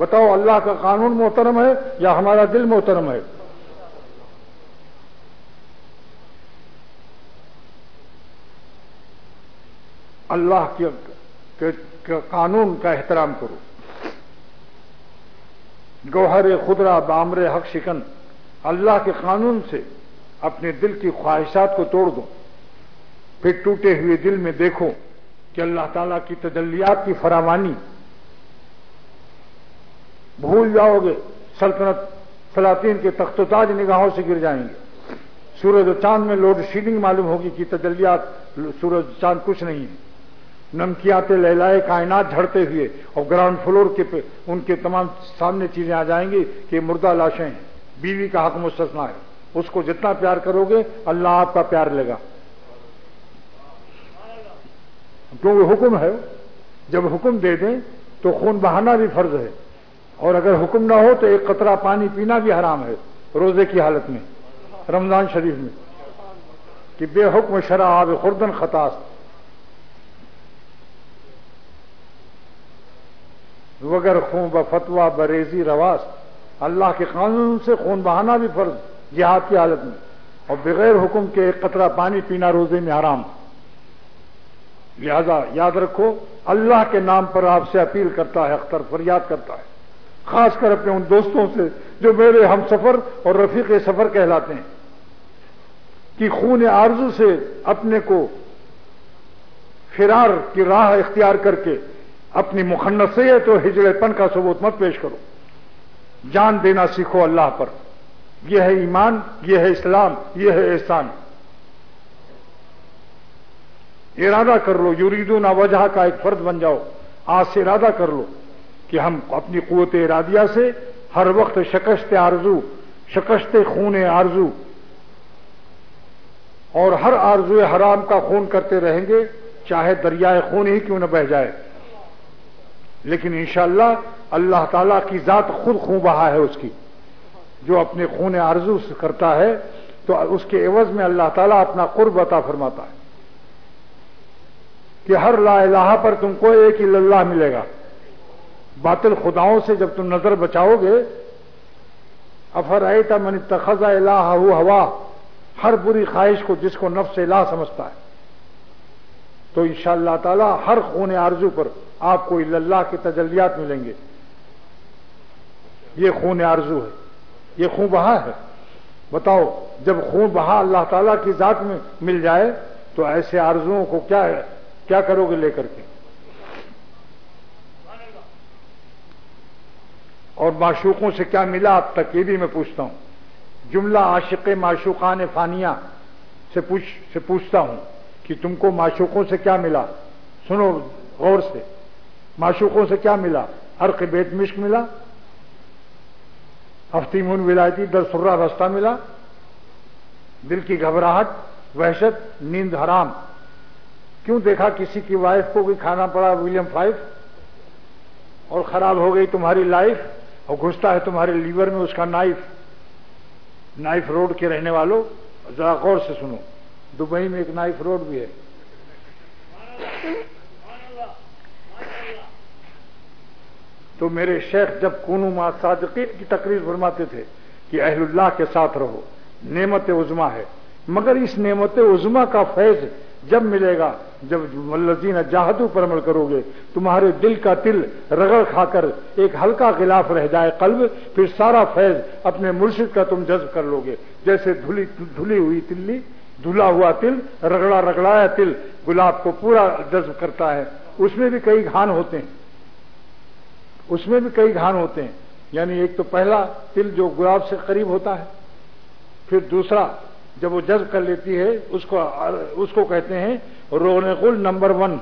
بتاؤ، اللہ کا قانون محترم ہے یا ہمارا دل محترم ہے؟ اللہ کے قانون کا احترام کرو۔ گوہر خدرہ بامر حق شکن، اللہ کے قانون سے اپنے دل کی خواہشات کو توڑ دو۔ پھر ٹوٹے ہوئے دل میں دیکھو کہ اللہ تعالی کی تجلیات کی فراوانی۔ بھول جاؤ گے، سلطنت سلاطین کے تخت و تاج نگاہوں سے گر جائیں گے۔ سورج و چاند میں لوڈ شیڈنگ معلوم ہوگی کہ تجلیات سورج چاند کچھ نہیں ہے۔ نمکیات لہلائے کائنات جھڑتے ہوئے اور گراؤنڈ فلور کے پہ ان کے تمام سامنے چیزیں آ جائیں گی کہ مردہ لاشیں ہیں۔ بیوی کا حق مستثنا ہے۔ اس کو جتنا پیار کرو گے، اللہ آپ کا پیار لے گا۔ کیونکہ حکم ہے، جب حکم دے دیں تو خون بہانا بھی فرض ہے۔ اور اگر حکم نہ ہو تو ایک قطرہ پانی پینا بھی حرام ہے، روزے کی حالت میں، رمضان شریف میں۔ کہ بے حکم شراب خوردن خطاس۔ وگر خون ب فتوا بریزی رواس اللہ کے قانون سے خون بہانا بھی فرض، جہاد کی حالت میں۔ اور بغیر حکم کے ایک قطرہ پانی پینا روزے میں حرام۔ لہذا یاد رکھو، اللہ کے نام پر آپ سے اپیل کرتا ہے، اختر فریاد کرتا ہے۔ خاص کر اپنے ان دوستوں سے جو میرے ہم سفر اور رفیق سفر کہلاتے ہیں۔ کہ خون آرزو سے اپنے کو فرار کی راہ اختیار کر کے اپنی مخنصیت اور ہجڑے پن کا ثبوت مت پیش کرو۔ جان دینا سیکھو اللہ پر۔ یہ ہے ایمان، یہ ہے اسلام، یہ ہے احسان۔ ارادہ کر لو یوریدون وجہ کا ایک فرد بن جاؤ۔ آج سے ارادہ کر لو کہ ہم اپنی قوت ارادیہ سے ہر وقت شکست آرزو، شکست خون آرزو اور ہر آرزو حرام کا خون کرتے رہیں گے، چاہے دریائے خون ہی کیوں نہ بہ جائے۔ لیکن انشاءاللہ اللہ تعالی کی ذات خود خون بہا ہے اس کی۔ جو اپنے خون آرزو سے کرتا ہے، تو اس کے عوض میں اللہ تعالیٰ اپنا قرب عطا فرماتا ہے۔ کہ ہر لا الہ پر تم کو ایک ہی اللہ ملے گا۔ باطل خداؤں سے جب تم نظر بچاؤ گے افر ایتا من تخذا الہ ہوا، ہر بری خواہش کو جس کو نفس الہ سمجھتا ہے۔ تو انشاءاللہ اللہ تعالی ہر خون آرزو پر آپ کو اللہ کے تجلیات ملیں گے۔ یہ خون آرزو ہے۔ یہ خون بہا ہے۔ بتاؤ، جب خون بہا اللہ تعالیٰ کی ذات میں مل جائے، تو ایسے آرزوؤں کو کیا ہے؟ کیا کرو گے لے کر کے؟ اور معشوقوں سے کیا ملا؟ اب تک یہ بھی میں پوچھتا ہوں۔ جملہ عاشق معشوقان فانیہ سے پوچھ، سے پوچھتا ہوں کہ تم کو معشوقوں سے کیا ملا؟ سنو غور سے۔ معشوقوں سے کیا ملا؟ عرق بیت مشک ملا؟ ہفتیمون ولایتی درسرہ رستہ ملا؟ دل کی گھبراہٹ، وحشت، نیند حرام۔ کیوں دیکھا کسی کی وائف کو بھی کھانا پڑا ولیم فائف؟ اور خراب ہو گئی تمہاری لائف اور گھستا ہے تمہارے لیور میں اس کا نائف۔ نائف روڈ کے رہنے والوں، ذرا غور سے سنو۔ دبئی میں ایک نائف روڈ بھی ہے۔ تو میرے شیخ جب کونو ما صادقین کی تقریر فرماتے تھے کہ اہل اللہ کے ساتھ رہو، نعمت عظما ہے۔ مگر اس نعمت عظما کا فیض جب ملے گا، جب ملزین جہادو پر عمل کرو گے، تمہارے دل کا تل رگڑ کھا کر ایک ہلکا خلاف رہ جائے قلب، پھر سارا فیض اپنے مرشد کا تم جذب کر لو گے۔ جیسے دھلی ہوئی تلی، دھلا ہوا تل، رگڑا رگڑایا تل، گلاب کو پورا جذب کرتا ہے۔ اس میں بھی کئی گھان ہوتے ہیں۔ اس میں بھی کئی گھان ہوتے ہیں۔ یعنی ایک تو پہلا تل جو گلاب سے قریب ہوتا ہے، پھر دوسرا جب وہ جذب کر لیتی ہے، اس کو اس کو کہتے ہیں رون گل نمبر ون،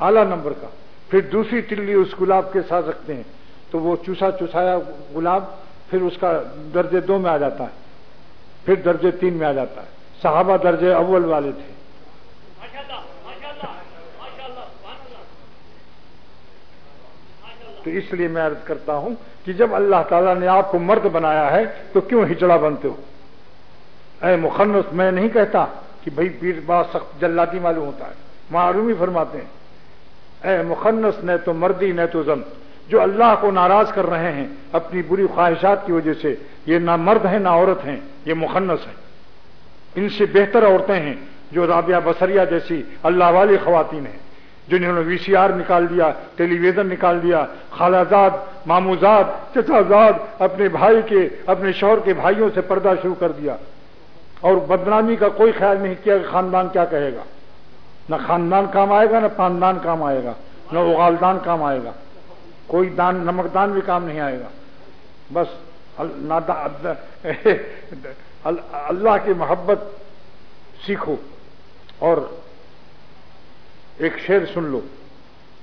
اعلی نمبر کا۔ پھر دوسری تلی اس گلاب کے ساتھ رکھتے ہیں۔ تو وہ چوسا چوسایا گلاب، پھر اس کا درجے دو میں آ جاتا ہے، پھر درجے تین میں آ جاتا ہے۔ صحابہ درجے اول والے تھے۔ تو اس لیے میں عرض کرتا ہوں کہ جب اللہ تعالیٰ نے آپ کو مرد بنایا ہے تو کیوں ہچڑا بنتے ہو؟ اے مخنص، میں نہیں کہتا کہ بھائی پیر بڑا سخت جلادی معلوم ہوتا ہے معلوم ہی فرماتے ہیں۔ اے مخنص، نہ تو مردی، نہ تو زم جو اللہ کو ناراض کر رہے ہیں اپنی بری خواہشات کی وجہ سے، یہ نہ مرد ہیں، نہ عورت ہیں، یہ مخنص ہیں۔ ان سے بہتر عورتیں ہیں جو رابعہ بسریا جیسی اللہ والی خواتین ہیں۔ جنہوں نے وی سی آر نکال دیا، ٹیلی ویژن نکال دیا خالازاد ماموزاد چچازاد اپنے بھائی کے، اپنے شوہر کے بھائیوں سے پردہ شروع کر دیا۔ اور بدنامی کا کوئی خیال نہیں کیا کہ خاندان کیا کہے گا۔ نہ خاندان کام آئے گا، نہ پاندان کام آئے گا، نہ اغالدان کام آئے گا۔ کوئی دان نمکدان بھی کام نہیں آئے گا۔ بس اللہ کی محبت سیکھو۔ اور ایک شعر سن لو۔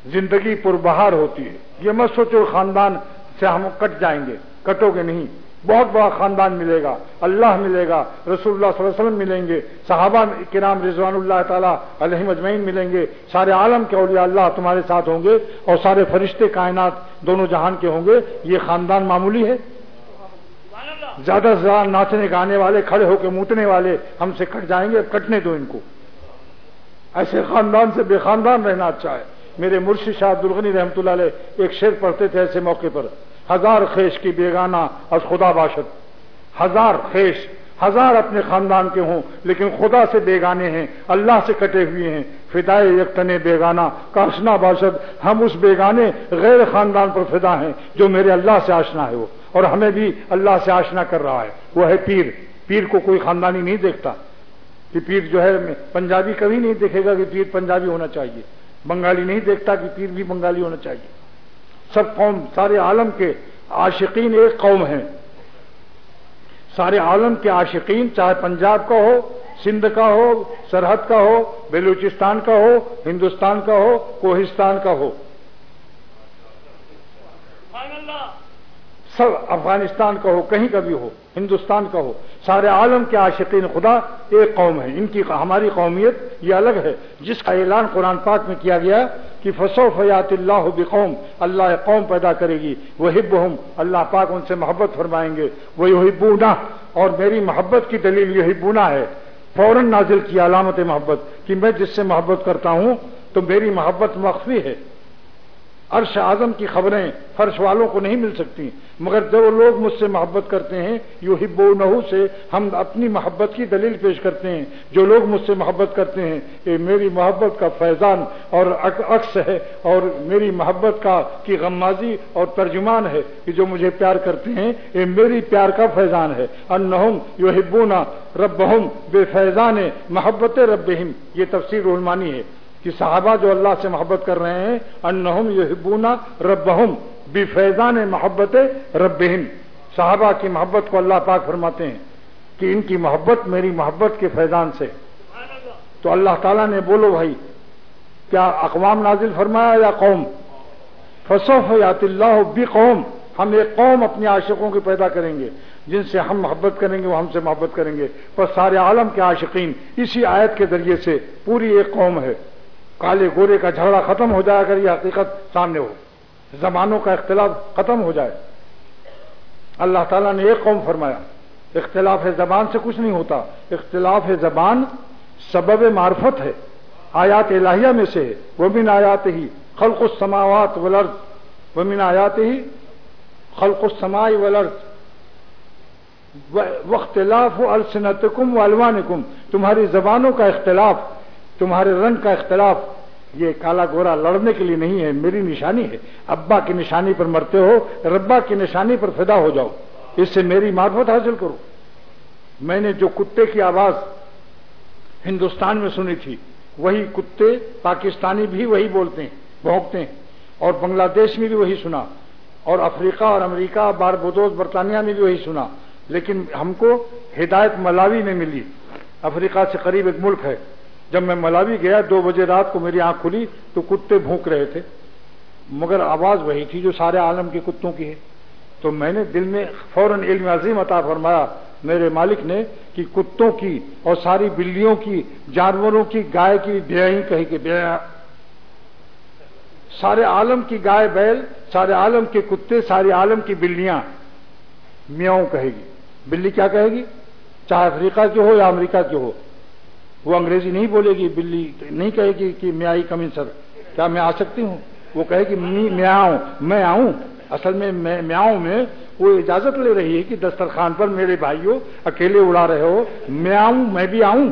زندگی پر بہار ہوتی ہے۔ یہ مت سوچو خاندان سے ہم کٹ جائیں گے۔ کٹو گے نہیں۔ بہت بڑا خاندان ملے گا۔ اللہ ملے گا۔ رسول اللہ صلی اللہ علیہ وسلم ملیں گے۔ صحابہ کرام رضوان اللہ تعالیٰ علیہ مجمعین ملیں گے۔ سارے عالم کے اولیاء اللہ تمہارے ساتھ ہوں گے اور سارے فرشتے کائنات دونوں جہان کے ہوں گے۔ یہ خاندان معمولی ہے۔ زیادہ سے زیادہ ناچنے گانے والے، کھڑے ہو کے موتنے والے ہم سے کٹ جائیں گے، کٹنے دو ان کو۔ ایسے خاندان سے بے خاندان رہنا اچھا ہے۔ میرے مرشد شاہ دلغنی رحمۃ اللہ علیہ ایک شعر پڑھتے تھے ایسے موقع پر۔ ہزار خیش کی بیگانہ اور خدا باشد۔ ہزار خیش، ہزار اپنے خاندان کے ہوں، لیکن خدا سے بیگانے ہیں، اللہ سے کٹے ہوئے ہیں۔ فدائے یکتنے بیگانہ، کاشنا باشد۔ ہم اس بیگانے غیر خاندان پر فدا ہیں، جو میرے اللہ سے آشنا ہے وہ۔ اور ہمیں بھی اللہ سے آشنا کر رہا ہے۔ وہ ہے پیر۔ پیر کو کوئی خاندانی نہیں دیکھتا۔ کہ پیر جو ہے، پنجابی کبھی نہیں دیکھے گا کہ پیر پنجابی ہونا چاہیے۔ بنگالی نہیں دیکھتا کہ پیر بھی بنگالی ہونا چاہیے۔ سب قوم، سارے عالم کے عاشقین ایک قوم ہیں۔ سارے عالم کے عاشقین، چاہے پنجاب کا ہو، سندھ کا ہو، سرحد کا ہو، بلوچستان کا ہو، ہندوستان کا ہو، کوہستان کا ہو۔ سب افغانستان کا ہو، کہیں کا بھی ہو، ہندوستان کا ہو، سارے عالم کے عاشقین خدا ایک قوم ہے۔ ان کی ہماری قومیت یہ الگ ہے۔ جس کا اعلان قرآن پاک میں کیا گیا کہ فسو فیات اللہ بقوم، اللہ قوم پیدا کرے گی۔ وہ ہب اللہ پاک ان سے محبت فرمائیں گے۔ وہ ہبونا اور میری محبت کی دلیل یہ ہبونا ہے۔ فوراً نازل کی علامت محبت کہ میں جس سے محبت کرتا ہوں تو میری محبت مخفی ہے۔ عرش اعظم کی خبریں فرش والوں کو نہیں مل سکتی۔ مگر جو لوگ مجھ سے محبت کرتے ہیں یو ہب نحو سے ہم اپنی محبت کی دلیل پیش کرتے ہیں۔ جو لوگ مجھ سے محبت کرتے ہیں یہ میری محبت کا فیضان اور عکس ہے، اور میری محبت کا کی غمازی اور ترجمان ہے کہ جو مجھے پیار کرتے ہیں یہ میری پیار کا فیضان ہے۔ انہم یو ہبونا رب بے فیضان محبت رب یہ تفسیر رحمانی ہے۔ کہ صحابہ جو اللہ سے محبت کر رہے ہیں، انہم یحبونا ربہم، بفیضان محبت ربہم۔ صحابہ کی محبت کو اللہ پاک فرماتے ہیں کہ ان کی محبت میری محبت کے فیضان سے۔ تو اللہ تعالیٰ نے بولو بھائی، کیا اقوام نازل فرمایا یا قوم؟ فصوف یات اللہ بی قوم ہم ایک قوم اپنے عاشقوں کی پیدا کریں گے۔ جن سے ہم محبت کریں گے، وہ ہم سے محبت کریں گے۔ پر سارے عالم کے عاشقین، اسی آیت کے ذریعے سے پوری ایک قوم ہے۔ کالے گورے کا جھگڑا ختم ہو جائے اگر یہ حقیقت سامنے ہو زبانوں کا اختلاف ختم ہو جائے۔ اللہ تعالیٰ نے ایک قوم فرمایا، اختلاف زبان سے کچھ نہیں ہوتا، اختلاف زبان سبب معرفت ہے۔ آیات الہیہ میں سے ہے وہ بن آیات ہی خلق السماوات ولرد وہ بن آیات ہی خلق السماء ولرد وختلاف السنتکم والوانکم تمہاری زبانوں کا اختلاف تمہارے رنگ کا اختلاف یہ کالا گورا لڑنے کے لیے نہیں ہے، میری نشانی ہے۔ ابا کی نشانی پر مرتے ہو، ربا کی نشانی پر فدا ہو جاؤ۔ اس سے میری معرفت حاصل کرو۔ میں نے جو کتے کی آواز ہندوستان میں سنی تھی، وہی کتے پاکستانی بھی وہی بولتے ہیں، بھونکتے ہیں۔ اور بنگلہ دیش میں بھی وہی سنا۔ اور افریقہ اور امریکہ بار بدوز برطانیہ میں بھی وہی سنا۔ لیکن ہم کو ہدایت ملاوی میں ملی۔ افریقہ سے قریب ایک ملک ہے۔ جب میں ملاوی گیا دو بجے رات کو میری آنکھ کھلی تو کتے بھونک رہے تھے۔ مگر آواز وہی تھی جو سارے عالم کے کتوں کی ہے۔ تو میں نے دل میں فوراً علم عظیم عطا فرمایا۔ میرے مالک نے کہ کتوں کی اور ساری بلیوں کی، جانوروں کی، گائے کی بیائی کہی کہ بیا سارے عالم کی گائے بیل، سارے عالم کے کتے سارے عالم کی بلیاں۔ میاؤں کہے گی۔ بلی کیا کہے گی؟ چاہے افریقہ کی ہو یا امریکہ کی ہو۔ وہ انگریزی نہیں بولے گی، بلی نہیں کہے گی کہ میں آئی کمی سر۔ کیا میں آ سکتی ہوں؟ وہ کہے گی میں آؤں میں آؤں۔ اصل میں میاؤں میں وہ اجازت لے رہی ہے کہ دسترخوان پر میرے بھائیوں اکیلے اڑا رہے ہو۔ میں آؤں، میں بھی آؤں۔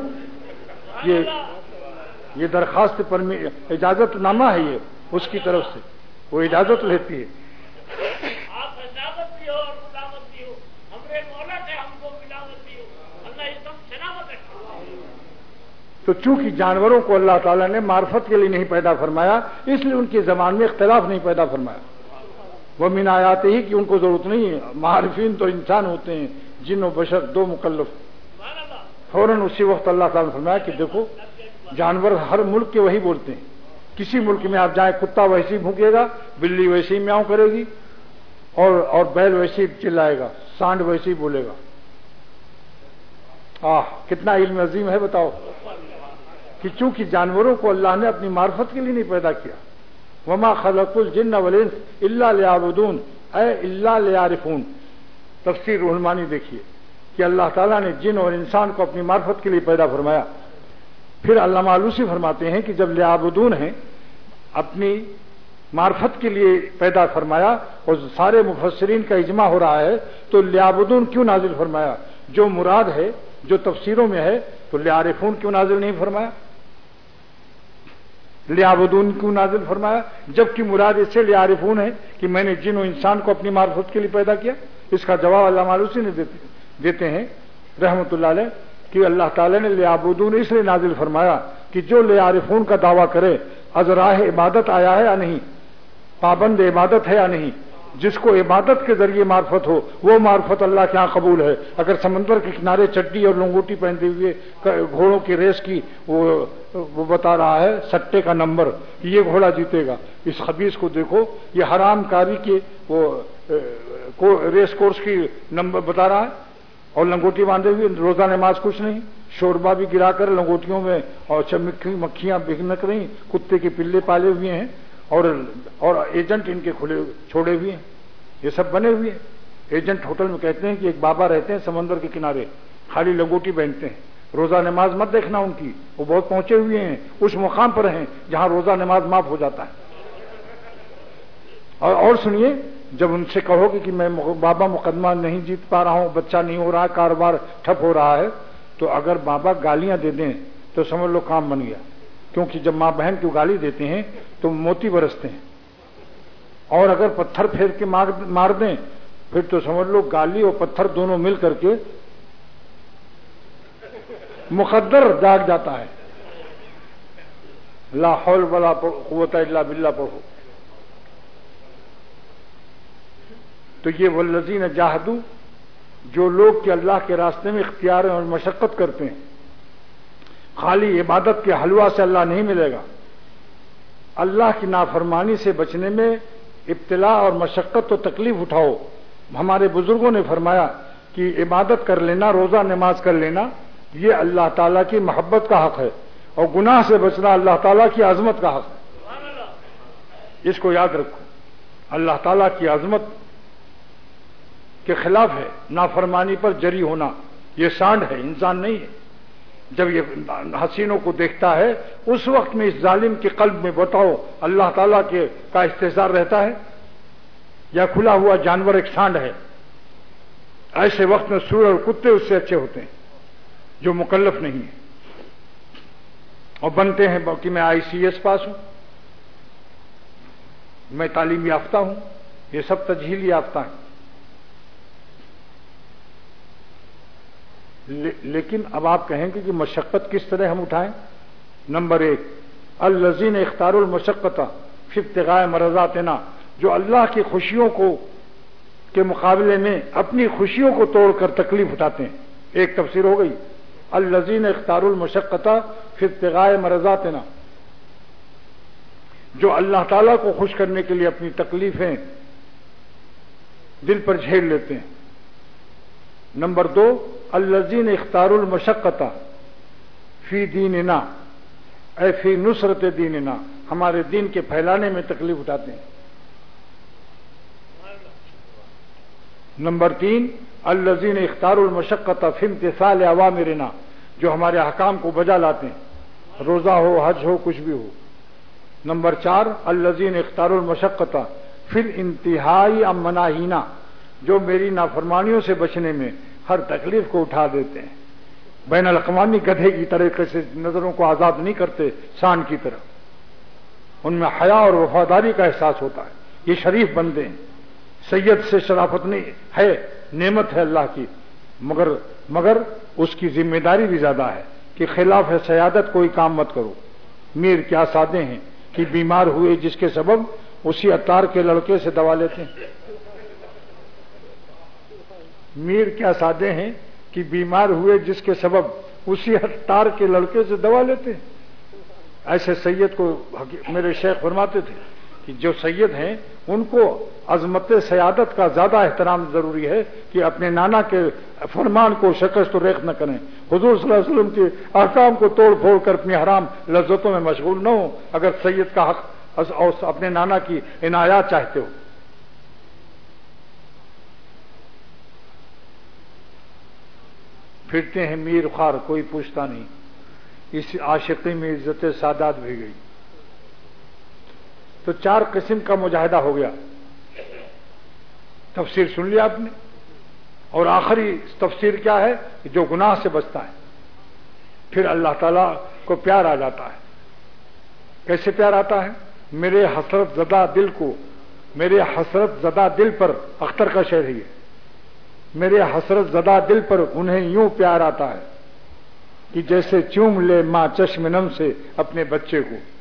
یہ درخواست پر اجازت نامہ ہے یہ، اس کی طرف سے۔ وہ اجازت لیتی ہے۔ تو چونکہ جانوروں کو اللہ تعالیٰ نے معرفت کے لیے نہیں پیدا فرمایا، اس لیے ان کی زبان میں اختلاف نہیں پیدا فرمایا۔ وہ مین آتے ہی کہ ان کو ضرورت نہیں ہے۔ معرفین تو انسان ہوتے ہیں، جن و بشر دو مکلف۔ فوراً اسی وقت اللہ تعالیٰ نے فرمایا کہ دیکھو، جانور ہر ملک کے وہی بولتے ہیں۔ کسی ملک میں آپ جائیں، کتا ویسی بھونکے گا، بلی ویسی میاؤں کرے گی، اور اور بیل ویسی چلائے گا، سانڈ ویسی بولے گا۔ آہ، کتنا علم عظیم ہے، بتاؤ۔ کہ چونکہ جانوروں کو اللہ نے اپنی معرفت کے لیے نہیں پیدا کیا، وما خلق الجن ولنس اللہ لیابدون اے اللہ لیارفون تفسیر رحمانی دیکھیے کہ اللہ تعالیٰ نے جن اور انسان کو اپنی معرفت کے لیے پیدا فرمایا۔ پھر علامہ آلوسی فرماتے ہیں کہ جب لیابدون ہیں، اپنی معرفت کے لیے پیدا فرمایا اور سارے مفسرین کا اجماع ہو رہا ہے، تو لیابدون کیوں نازل فرمایا؟ جو مراد ہے، جو تفسیروں میں ہے، تو لیارفون کیوں نازل نہیں فرمایا؟ لیابدون کیوں نازل فرمایا؟ جبکہ مراد اس سے لیارفون ہے کہ میں نے جن و انسان کو اپنی معرفت کے لیے پیدا کیا، اس کا جواب اللہ مالوسی نے دیتے ہیں۔ رحمت اللہ علیہ، کہ اللہ تعالی نے لیابدون اس لیے نازل فرمایا کہ جو لیارفون کا دعویٰ کرے ازراہ عبادت آیا ہے یا نہیں؟ پابند عبادت ہے یا نہیں؟ جس کو عبادت کے ذریعے معرفت ہو، وہ معرفت اللہ کے ہاں قبول ہے۔ اگر سمندر کے کنارے چڈی اور لنگوٹی پہنتے ہوئے گھوڑوں کی ریس کی، وہ وہ بتا رہا ہے سٹے کا نمبر، یہ گھوڑا جیتے گا۔ اس خبیص کو دیکھو، یہ حرام کاری کے وہ ریس کورس کی نمبر بتا رہا ہے۔ اور لنگوٹی باندھے ہوئے، روزہ نماز کچھ نہیں۔ شوربا بھی گرا کر لنگوٹیوں میں اور اچھا چمکی مکھیاں بکنک رہی۔ کتے کے پلے پالے ہوئے ہیں اور اور ایجنٹ ان کے کھلے، چھوڑے ہوئے ہیں۔ یہ سب بنے ہوئے ہیں۔ ایجنٹ ہوٹل میں کہتے ہیں کہ ایک بابا رہتے ہیں سمندر کے کنارے، خالی لنگوٹی پہنتے ہیں۔ روزہ نماز مت دیکھنا ان کی، وہ بہت پہنچے ہوئے ہیں، اس مقام پر ہیں جہاں روزہ نماز معاف ہو جاتا ہے۔ اور اور سنیے، جب ان سے کہو گے کہ میں بابا مقدمہ نہیں جیت پا رہا ہوں، بچہ نہیں ہو رہا، کاروبار ٹھپ ہو رہا ہے، تو اگر بابا گالیاں دے دیں، تو سمجھ لو کام بن گیا۔ کیونکہ جب ماں بہن کی گالی دیتے ہیں، تو موتی برستے ہیں۔ اور اگر پتھر پھیر کے مار دیں، پھر تو سمجھ لو گالی اور پتھر دونوں مل کر کے مقدر جاگ جاتا ہے۔ لا حول ولا قوت الا باللہ پڑھو تو یہ وہ جاہدو، جو لوگ کے اللہ کے راستے میں اختیار اور مشقت کرتے ہیں، خالی عبادت کے حلوہ سے اللہ نہیں ملے گا۔ اللہ کی نافرمانی سے بچنے میں ابتلا اور مشقت تو تکلیف اٹھاؤ۔ ہمارے بزرگوں نے فرمایا کہ عبادت کر لینا، روزہ نماز کر لینا یہ اللہ تعالیٰ کی محبت کا حق ہے اور گناہ سے بچنا اللہ تعالیٰ کی عظمت کا حق ہے۔ اس کو یاد رکھو، اللہ تعالیٰ کی عظمت کے خلاف ہے، نافرمانی پر جری ہونا، یہ سانڈ ہے، انسان نہیں ہے۔ جب یہ حسینوں کو دیکھتا ہے، اس وقت میں اس ظالم کے قلب میں بتاؤ، اللہ تعالیٰ کے کا استحصار رہتا ہے؟ یا کھلا ہوا جانور ایک سانڈ ہے؟ ایسے وقت میں سور اور کتے اس سے اچھے ہوتے ہیں۔ جو مکلف نہیں ہے اور بنتے ہیں کہ میں آئی سی ایس پاس ہوں۔ میں تعلیم یافتہ ہوں۔ یہ سب تجہیل یافتہ ہیں۔ لیکن اب آپ کہیں گے کہ مشقت کس طرح ہم اٹھائیں۔ نمبر ایک الزین اختار المشقت فتغائے مرضات نا جو اللہ کی خوشیوں کو، کے مقابلے میں اپنی خوشیوں کو توڑ کر تکلیف اٹھاتے ہیں۔ ایک تفسیر ہو گئی۔ الزین اختار المشقت فتغائے مرضات نا جو اللہ تعالیٰ کو خوش کرنے کے لیے اپنی تکلیفیں دل پر جھیل لیتے ہیں۔ نمبر دو الزین اختار المشقت فی دیننا۔ اے فی نصرت دیننا۔ ہمارے دین کے پھیلانے میں تکلیف اٹھاتے ہیں۔ نمبر تین الزین اختار المشقت فی امتصال عوامرنا جو ہمارے حکام کو بجا لاتے ہیں۔ روزہ ہو، حج ہو، کچھ بھی ہو۔ نمبر چار الزین اختار المشقت پھر انتہائی امناہینا جو میری نافرمانیوں سے بچنے میں ہر تکلیف کو اٹھا دیتے ہیں۔ بین الاقوامی گدھے کی طریقے سے نظروں کو آزاد نہیں کرتے، شان کی طرح ان میں حیا اور وفاداری کا احساس ہوتا ہے۔ یہ شریف بندے ہیں۔ سید سے شرافت نہیں ہے۔ نعمت ہے اللہ کی۔ مگر مگر اس کی ذمہ داری بھی زیادہ ہے کہ خلاف ہے سیادت کوئی کام مت کرو۔ میر کیا سادے ہیں کہ بیمار ہوئے جس کے سبب اسی اتار کے لڑکے سے دوا لیتے ہیں۔ میر کیا سادے ہیں کہ بیمار ہوئے جس کے سبب اسی اتار کے لڑکے سے دوا لیتے ہیں۔ ایسے سید کو میرے شیخ فرماتے تھے کہ جو سید ہیں ان کو عظمت سیادت کا زیادہ احترام ضروری ہے کہ اپنے نانا کے فرمان کو شکست و ریخ نہ کریں۔ حضور صلی اللہ علیہ وسلم کے احکام کو توڑ پھوڑ کر اپنی حرام لذتوں میں مشغول نہ ہو اگر سید کا حق اور اپنے نانا کی عنایات چاہتے ہو۔ پھرتے ہیں میر خار کوئی پوچھتا نہیں۔ اس عاشقی میں عزت سادات بھی گئی۔ تو چار قسم کا مجاہدہ ہو گیا۔ تفسیر سن لیا آپ نے۔ اور آخری تفسیر کیا ہے جو گناہ سے بچتا ہے۔ پھر اللہ تعالی کو پیار آ جاتا ہے۔ کیسے پیار آتا ہے؟ میرے حسرت زدہ دل کو، میرے حسرت زدہ دل پر اختر کا شہر ہی ہے۔ میرے حسرت زدہ دل پر انہیں یوں پیار آتا ہے کہ جیسے چوم لے ماں چشم نم سے اپنے بچے کو۔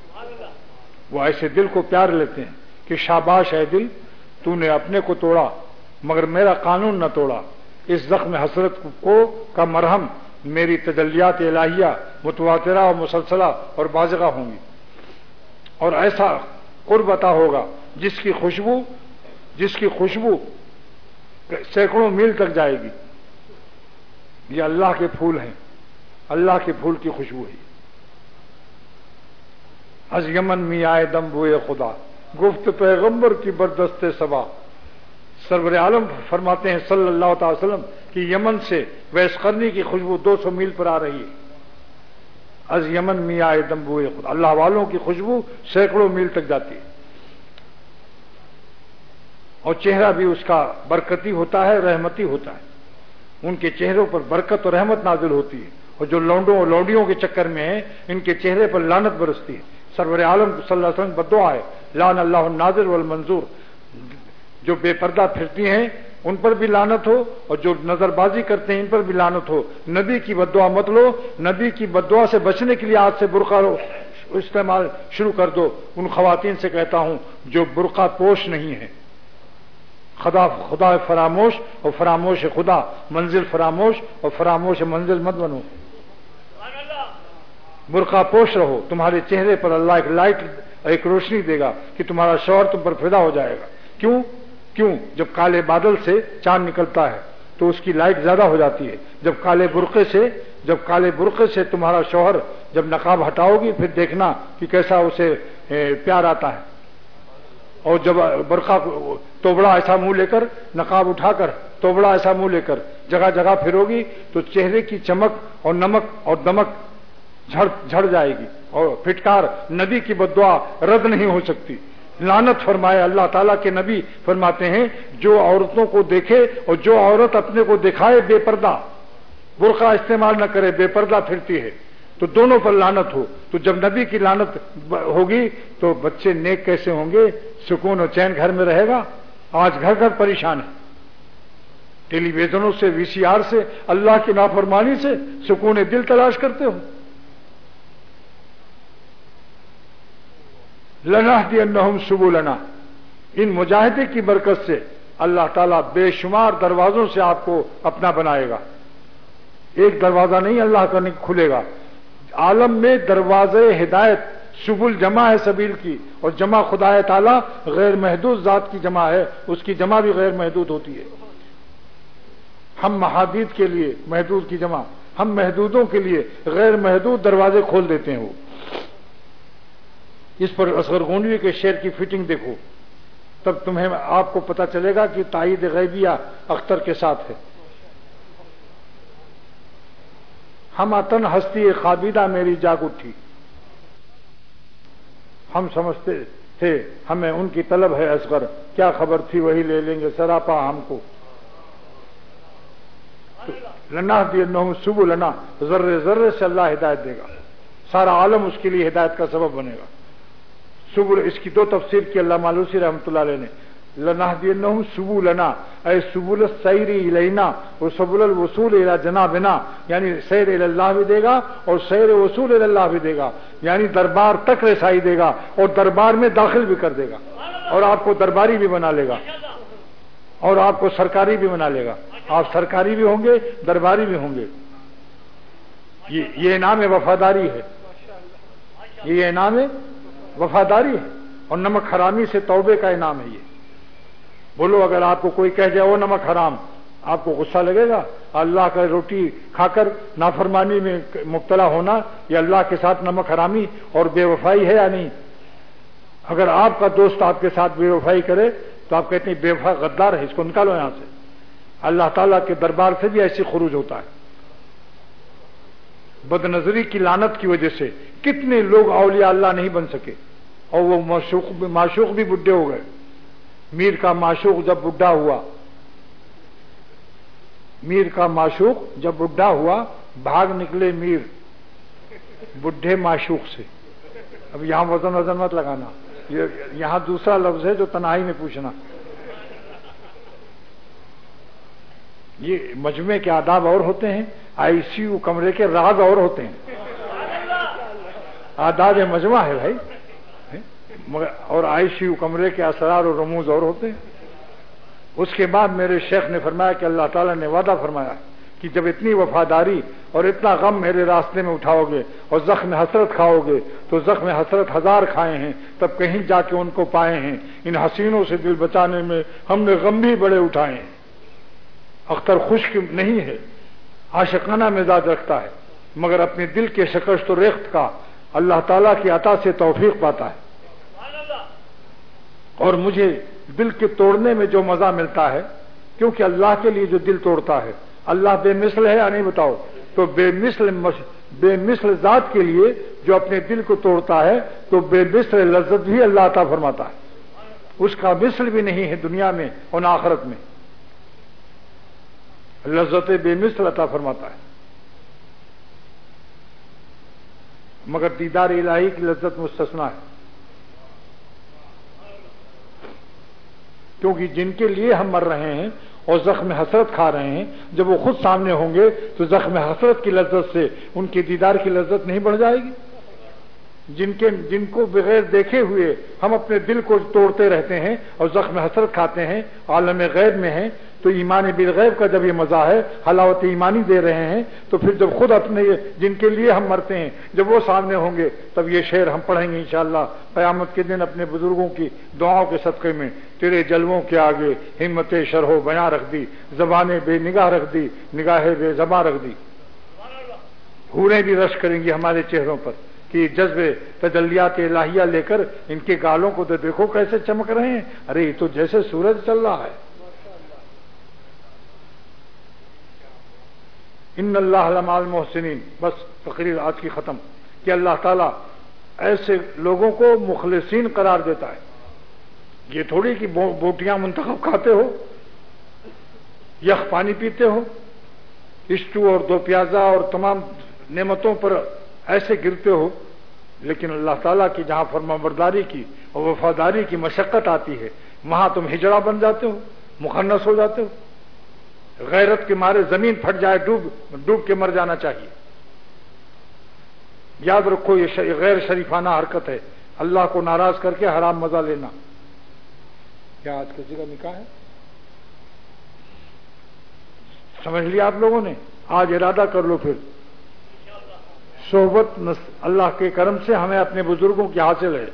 وہ ایسے دل کو پیار لیتے ہیں کہ شاباش ہے دل، تو نے اپنے کو توڑا، مگر میرا قانون نہ توڑا۔ اس زخم حسرت کو کا مرہم میری تجلیات الہیہ متواترہ اور مسلسلہ اور بازگاہ ہوں گی۔ اور ایسا قربتا ہوگا جس کی خوشبو، جس کی خوشبو سینکڑوں میل تک جائے گی۔ یہ اللہ کے پھول ہیں۔ اللہ کے پھول کی خوشبو ہے۔ از یمن می آئے دم بوئے خدا۔ گفت پیغمبر کی بردست سبا۔ سرور عالم فرماتے ہیں صلی اللہ تعالی وسلم کہ یمن سے ویس کرنی کی خوشبو دو سو میل پر آ رہی ہے۔ از یمن می آئے دم بوئے خدا۔ اللہ والوں کی خوشبو سینکڑوں میل تک جاتی ہے۔ اور چہرہ بھی اس کا برکتی ہوتا ہے، رحمتی ہوتا ہے۔ ان کے چہروں پر برکت اور رحمت نازل ہوتی ہے۔ اور جو لونڈوں اور لونڈیوں کے چکر میں ہیں، ان کے چہرے پر لانت برستی ہے۔ سرور عالم صلی اللہ علیہ وسلم بدعا ہے۔ لان اللہ نازر والمنظور۔ جو بے پردہ پھرتی ہیں، ان پر بھی لانت ہو، اور جو نظر بازی کرتے ہیں، ان پر بھی لانت ہو۔ نبی کی بدعا مت لو، نبی کی بدعا سے بچنے کے لیے آج سے برقع استعمال شروع کر دو۔ ان خواتین سے کہتا ہوں، جو برقع پوش نہیں ہے خدا خدا فراموش اور فراموش خدا۔ منزل فراموش اور فراموش منزل مت بنو۔ برقع پوش رہو، تمہارے چہرے پر اللہ ایک لائٹ، ایک روشنی دے گا کہ تمہارا شوہر تم پر فدا ہو جائے گا۔ کیوں؟ کیوں؟ جب کالے بادل سے چاند نکلتا ہے تو اس کی لائٹ زیادہ ہو جاتی ہے۔ جب کالے برقے سے، جب کالے برقے سے تمہارا شوہر جب نقاب ہٹاؤ گی، پھر دیکھنا کہ کیسا اسے پیار آتا ہے۔ اور جب برقع توبڑا ایسا منہ لے کر، نقاب اٹھا کر، توبڑا ایسا منہ لے کر، جگہ جگہ پھروگی، تو چہرے کی چمک اور نمک اور دمک جھڑ جھڑ جائے گی اور پھٹکار نبی کی بدعا رد نہیں ہو سکتی۔ لانت فرمائے اللہ تعالیٰ کے نبی فرماتے ہیں، جو عورتوں کو دیکھے اور جو عورت اپنے کو دکھائے بے پردہ، برقع استعمال نہ کرے، بے پردہ پھرتی ہے۔ تو دونوں پر لانت ہو۔ تو جب نبی کی لانت ہوگی تو بچے نیک کیسے ہوں گے؟ سکون اور چین گھر میں رہے گا؟ آج گھر گھر پریشان ہے۔ ٹیلی ویژنوں سے، وی سی آر سے، اللہ کی نافرمانی سے سکون دل تلاش کرتے ہو۔ لنا دین شبو لنا ان مجاہدے کی برکت سے اللہ تعالیٰ بے شمار دروازوں سے آپ کو اپنا بنائے گا۔ ایک دروازہ نہیں اللہ کا کھلے گا۔ عالم میں دروازے ہدایت شبل جمع ہے سبیل کی۔ اور جمع خدا تعالیٰ غیر محدود ذات کی جمع ہے۔ اس کی جمع بھی غیر محدود ہوتی ہے۔ ہم محادید کے لیے محدود کی جمع، ہم محدودوں کے لیے غیر محدود دروازے کھول دیتے ہیں۔ وہ اس پر اصغر گونڈوی کے شعر کی فٹنگ دیکھو، تب تمہیں آپ کو پتا چلے گا کہ تائید غیبیہ اختر کے ساتھ ہے۔ ہم اتن ہستی خابیدہ میری جاگ اٹھی۔ ہم سمجھتے تھے، ہمیں ان کی طلب ہے اصغر، کیا خبر تھی وہی لے لیں گے سراپا ہم کو۔ لنا دیا صبح لنا ذرے ذرے سے اللہ ہدایت دے گا۔ سارا عالم اس کے لیے ہدایت کا سبب بنے گا۔ سبل، اس کی دو تفسیر کی اللہ مالوسی رحمۃ اللہ علیہ نے۔ لنا دین سبو لنا اے سبول سیری لینا اور سبول الوصول الا جنا بنا یعنی سیر اللہ بھی دے گا، اور سیر وصول اللہ بھی دے گا۔ یعنی دربار تک رسائی دے گا، اور دربار میں داخل بھی کر دے گا۔ اور آپ کو درباری بھی بنا لے گا۔ اور آپ کو سرکاری بھی بنا لے گا۔ آپ سرکاری بھی ہوں گے، درباری بھی ہوں گے۔ یہ انعام وفاداری ہے۔ یہ انعام وفاداری ہے اور نمک حرامی سے توبے کا انعام ہے یہ۔ بولو اگر آپ کو کوئی کہہ جائے وہ نمک حرام، آپ کو غصہ لگے گا؟ اللہ کا روٹی کھا کر نافرمانی میں مبتلا ہونا یہ اللہ کے ساتھ نمک حرامی اور بے وفائی ہے یا نہیں؟ اگر آپ کا دوست آپ کے ساتھ بے وفائی کرے تو آپ کہتے ہیں بے وفا غدار ہے، اس کو نکالو یہاں سے۔ اللہ تعالیٰ کے دربار سے بھی ایسی خروج ہوتا ہے۔ بد نظری کی لانت کی وجہ سے کتنے لوگ اولیاء اللہ نہیں بن سکے اور وہ معشوق بھی بڈھے ہو گئے۔ میر کا معشوق جب بڈھا ہوا میر کا معشوق جب بڈھا ہوا، بھاگ نکلے میر بڈھے معشوق سے۔ اب یہاں وزن وزن مت لگانا۔ یہاں دوسرا لفظ ہے جو تنہائی میں پوچھنا۔ یہ مجمے کے آداب اور ہوتے ہیں۔ آئی سی یو کمرے کے راز اور ہوتے ہیں۔ آداب مجمع ہے بھائی۔ اور آئی سی یو کمرے کے اسرار اور رموز اور ہوتے ہیں۔ اس کے بعد میرے شیخ نے فرمایا کہ اللہ تعالیٰ نے وعدہ فرمایا کہ جب اتنی وفاداری اور اتنا غم میرے راستے میں اٹھاؤ گے اور زخم حسرت کھاؤ گے تو زخم حسرت ہزار کھائے ہیں، تب کہیں جا کے ان کو پائے ہیں۔ ان حسینوں سے دل بچانے میں ہم نے غم بھی بڑے اٹھائے ہیں۔ اختر خشک نہیں ہے۔ عاشقانہ مزاج رکھتا ہے، مگر اپنے دل کے شکست و ریخت کا اللہ تعالیٰ کی عطا سے توفیق پاتا ہے۔ اور مجھے دل کے توڑنے میں جو مزہ ملتا ہے، کیونکہ اللہ کے لیے جو دل توڑتا ہے، اللہ بے مثل ہے یا نہیں بتاؤ؟ تو بے مثل بے مثل ذات کے لیے جو اپنے دل کو توڑتا ہے، تو بے مثل لذت بھی اللہ عطا فرماتا ہے۔ اس کا مثل بھی نہیں ہے دنیا میں اور آخرت میں۔ لذت بے مثل عطا فرماتا ہے۔ مگر دیدار الہی کی لذت مستثنا ہے۔ کیونکہ جن کے لیے ہم مر رہے ہیں اور زخم حسرت کھا رہے ہیں، جب وہ خود سامنے ہوں گے تو زخم حسرت کی لذت سے ان کے دیدار کی لذت نہیں بڑھ جائے گی۔ جن کے، جن کو بغیر دیکھے ہوئے ہم اپنے دل کو توڑتے رہتے ہیں اور زخم حسرت کھاتے ہیں، عالم غیب میں ہیں تو ایمان بالغیب کا جب یہ مزہ ہے، حلاوت ایمانی دے رہے ہیں، تو پھر جب خود اپنے جن کے لیے ہم مرتے ہیں، جب وہ سامنے ہوں گے، تب یہ شعر ہم پڑھیں گے انشاءاللہ۔ قیامت کے دن اپنے بزرگوں کی دعاؤں کے صدقے میں، تیرے جلووں کے آگے ہمت شرح بیاں رکھ دی، زبانیں بے نگاہ رکھ دی، نگاہیں بے زباں رکھ دی۔ ہوریں بھی رش کریں گی ہمارے چہروں پر کہ جذبے تجلیات الہیہ لے کر ان کے گالوں کو تو دیکھو کیسے چمک رہے ہیں۔ ارے یہ تو جیسے سورج چل رہا ہے۔ ان اللہ علام محسنین بس تقریر آج کی ختم۔ کہ اللہ تعالیٰ ایسے لوگوں کو مخلصین قرار دیتا ہے۔ یہ تھوڑی کہ بوٹیاں منتخب کھاتے ہو، یخ پانی پیتے ہو اسٹو اور دو پیازا اور تمام نعمتوں پر ایسے گرتے ہو۔ لیکن اللہ تعالیٰ کی جہاں فرما برداری کی اور وفاداری کی مشقت آتی ہے، وہاں تم ہجڑا بن جاتے ہو، مخنص ہو جاتے ہو۔ غیرت کے مارے زمین پھٹ جائے، ڈوب ڈوب کے مر جانا چاہیے۔ یاد رکھو، یہ غیر شریفانہ حرکت ہے۔ اللہ کو ناراض کر کے حرام مزہ لینا۔ کیا آج کسی کا نکاح ہے؟ سمجھ لیا آپ لوگوں نے؟ آج ارادہ کر لو پھر۔ صحبت اللہ کے کرم سے ہمیں اپنے بزرگوں کی حاصل ہے۔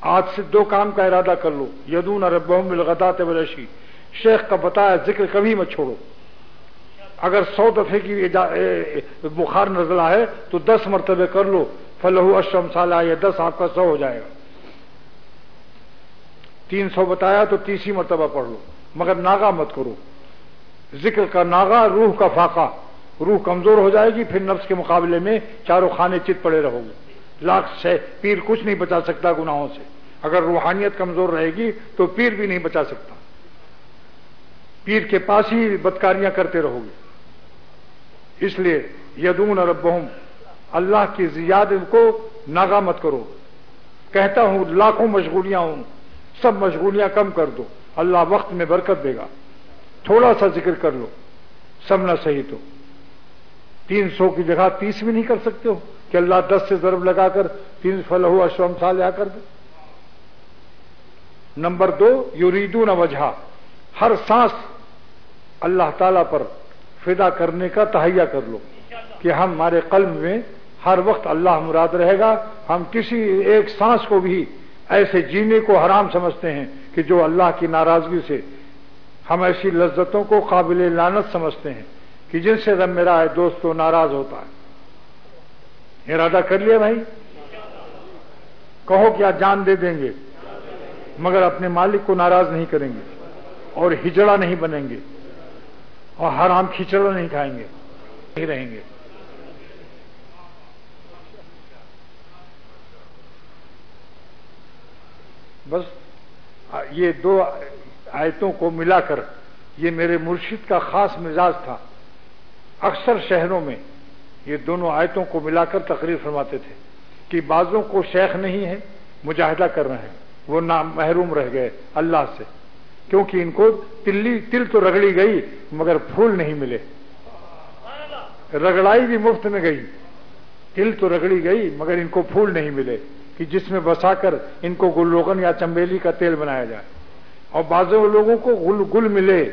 آج سے دو کام کا ارادہ کر لو۔ یدون ربہم بالغدات ولشی شیخ کا بتایا ذکر کبھی مت چھوڑو۔ اگر سو دفعے کی بخار نزلہ ہے تو دس مرتبے کر لو۔ فلو اشرم سالہ یہ دس آپ کا سو ہو جائے گا۔ تین سو بتایا تو تیسری مرتبہ پڑھ لو۔ مگر ناگا مت کرو۔ ذکر کا ناگا روح کا فاقہ۔ روح کمزور ہو جائے گی، پھر نفس کے مقابلے میں چاروں خانے چت پڑے رہو گے۔ لاکھ سے پیر کچھ نہیں بچا سکتا گناہوں سے۔ اگر روحانیت کمزور رہے گی تو پیر بھی نہیں بچا سکتا۔ پیر کے پاس ہی بدکاریاں کرتے رہو گے۔ اس لیے یدون اور ابہم اللہ کی زیاد کو ناگا مت کرو۔ کہتا ہوں، لاکھوں مشغولیاں ہوں، سب مشغولیاں کم کر دو۔ اللہ وقت میں برکت دے گا۔ تھوڑا سا ذکر کر لو، سب نہ صحیح تو۔ تین سو کی جگہ تیس بھی نہیں کر سکتے ہو کہ اللہ دس سے ضرب لگا کر تین فل ہو اشوم سال آ کر دے۔ نمبر دو یوریدون وجہ ہر سانس اللہ تعالی پر فدا کرنے کا تہیا کر لو کہ ہمارے قلب میں ہر وقت اللہ مراد رہے گا۔ ہم کسی ایک سانس کو بھی ایسے جینے کو حرام سمجھتے ہیں کہ جو اللہ کی ناراضگی سے ہم ایسی لذتوں کو قابل لانت سمجھتے ہیں کہ جن سے رب میرا ہے دوست تو ناراض ہوتا ہے۔ ارادہ کر لیا بھائی؟ کہو کیا جان دے دیں گے، مگر اپنے مالک کو ناراض نہیں کریں گے اور ہجڑا نہیں بنیں گے۔ اور حرام کھچڑا نہیں کھائیں گے، نہیں رہیں گے۔ بس یہ دو آیتوں کو ملا کر یہ میرے مرشد کا خاص مزاج تھا۔ اکثر شہروں میں یہ دونوں آیتوں کو ملا کر تقریر فرماتے تھے کہ بعضوں کو شیخ نہیں ہے مجاہدہ کر رہے ہیں، وہ نہ محروم رہ گئے اللہ سے۔ کیونکہ ان کو تلی تل تو رگڑی گئی، مگر پھول نہیں ملے۔ رگڑائی بھی مفت میں گئی۔ تل تو رگڑی گئی، مگر ان کو پھول نہیں ملے۔ کہ جس میں بسا کر ان کو گلوگن یا چمبیلی کا تیل بنایا جائے۔ اور بعضوں لوگوں کو گل گل ملے۔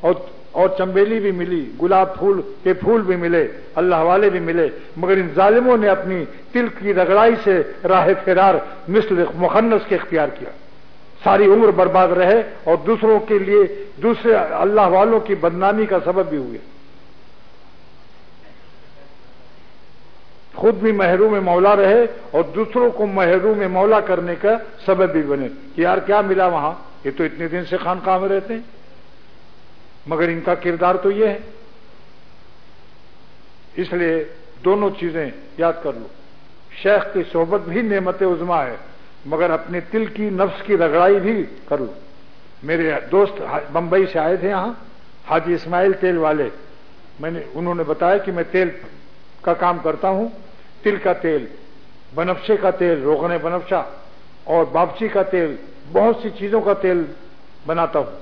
اور اور چمبیلی بھی ملی، گلاب پھول، کے پھول بھی ملے، اللہ والے بھی ملے۔ مگر ان ظالموں نے اپنی تل کی رگڑائی سے راہ فرار، مثل مخنص کے اختیار کیا۔ ساری عمر برباد رہے اور دوسروں کے لیے دوسرے اللہ والوں کی بدنامی کا سبب بھی ہوئے۔ خود بھی محروم مولا رہے اور دوسروں کو محروم مولا کرنے کا سبب بھی بنے۔ کہ یار کیا ملا وہاں؟ یہ تو اتنے دن سے خانقاہ میں رہتے ہیں۔ مگر ان کا کردار تو یہ ہے۔ اس لیے دونوں چیزیں یاد کر لو۔ شیخ کی صحبت بھی نعمت عزما ہے۔ مگر اپنے تل کی نفس کی رگڑائی بھی کرو میرے دوست بمبئی سے آئے تھے یہاں، حاجی اسماعیل تیل والے۔ میں نے، انہوں نے بتایا کہ میں تیل کا کام کرتا ہوں۔ تل کا تیل، بنفشے کا تیل، روغن بنفشا اور باپچی کا تیل، بہت سی چیزوں کا تیل بناتا ہوں۔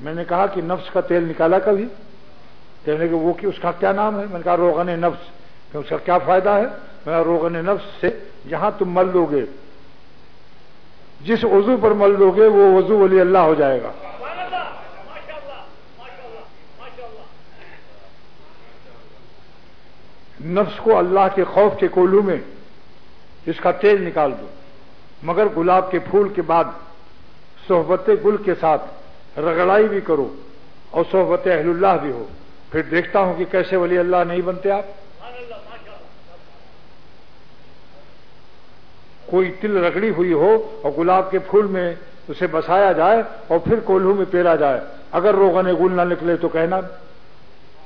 میں نے کہا کہ نفس کا تیل نکالا کبھی؟ کہنے کہ وہ اس کا کیا نام ہے؟ میں نے کہا، روغن نفس۔ کہ اس کا کیا فائدہ ہے؟ میں روغن نفس سے جہاں تم مل لو گے۔ جس وضو پر مل لو گے وہ وضو ولی اللہ ہو جائے گا۔ نفس کو اللہ کے خوف کے کولو میں اس کا تیل نکال دو۔ مگر گلاب کے پھول کے بعد صحبت گل کے ساتھ رگڑائی بھی کرو اور صحبت اہل اللہ بھی ہو۔ پھر دیکھتا ہوں کہ کیسے ولی اللہ نہیں بنتے آپ۔ کوئی تل رگڑی ہوئی ہو اور گلاب کے پھول میں اسے بسایا جائے اور پھر کولہو میں پیرا جائے۔ اگر روغن گل نہ نکلے تو کہنا،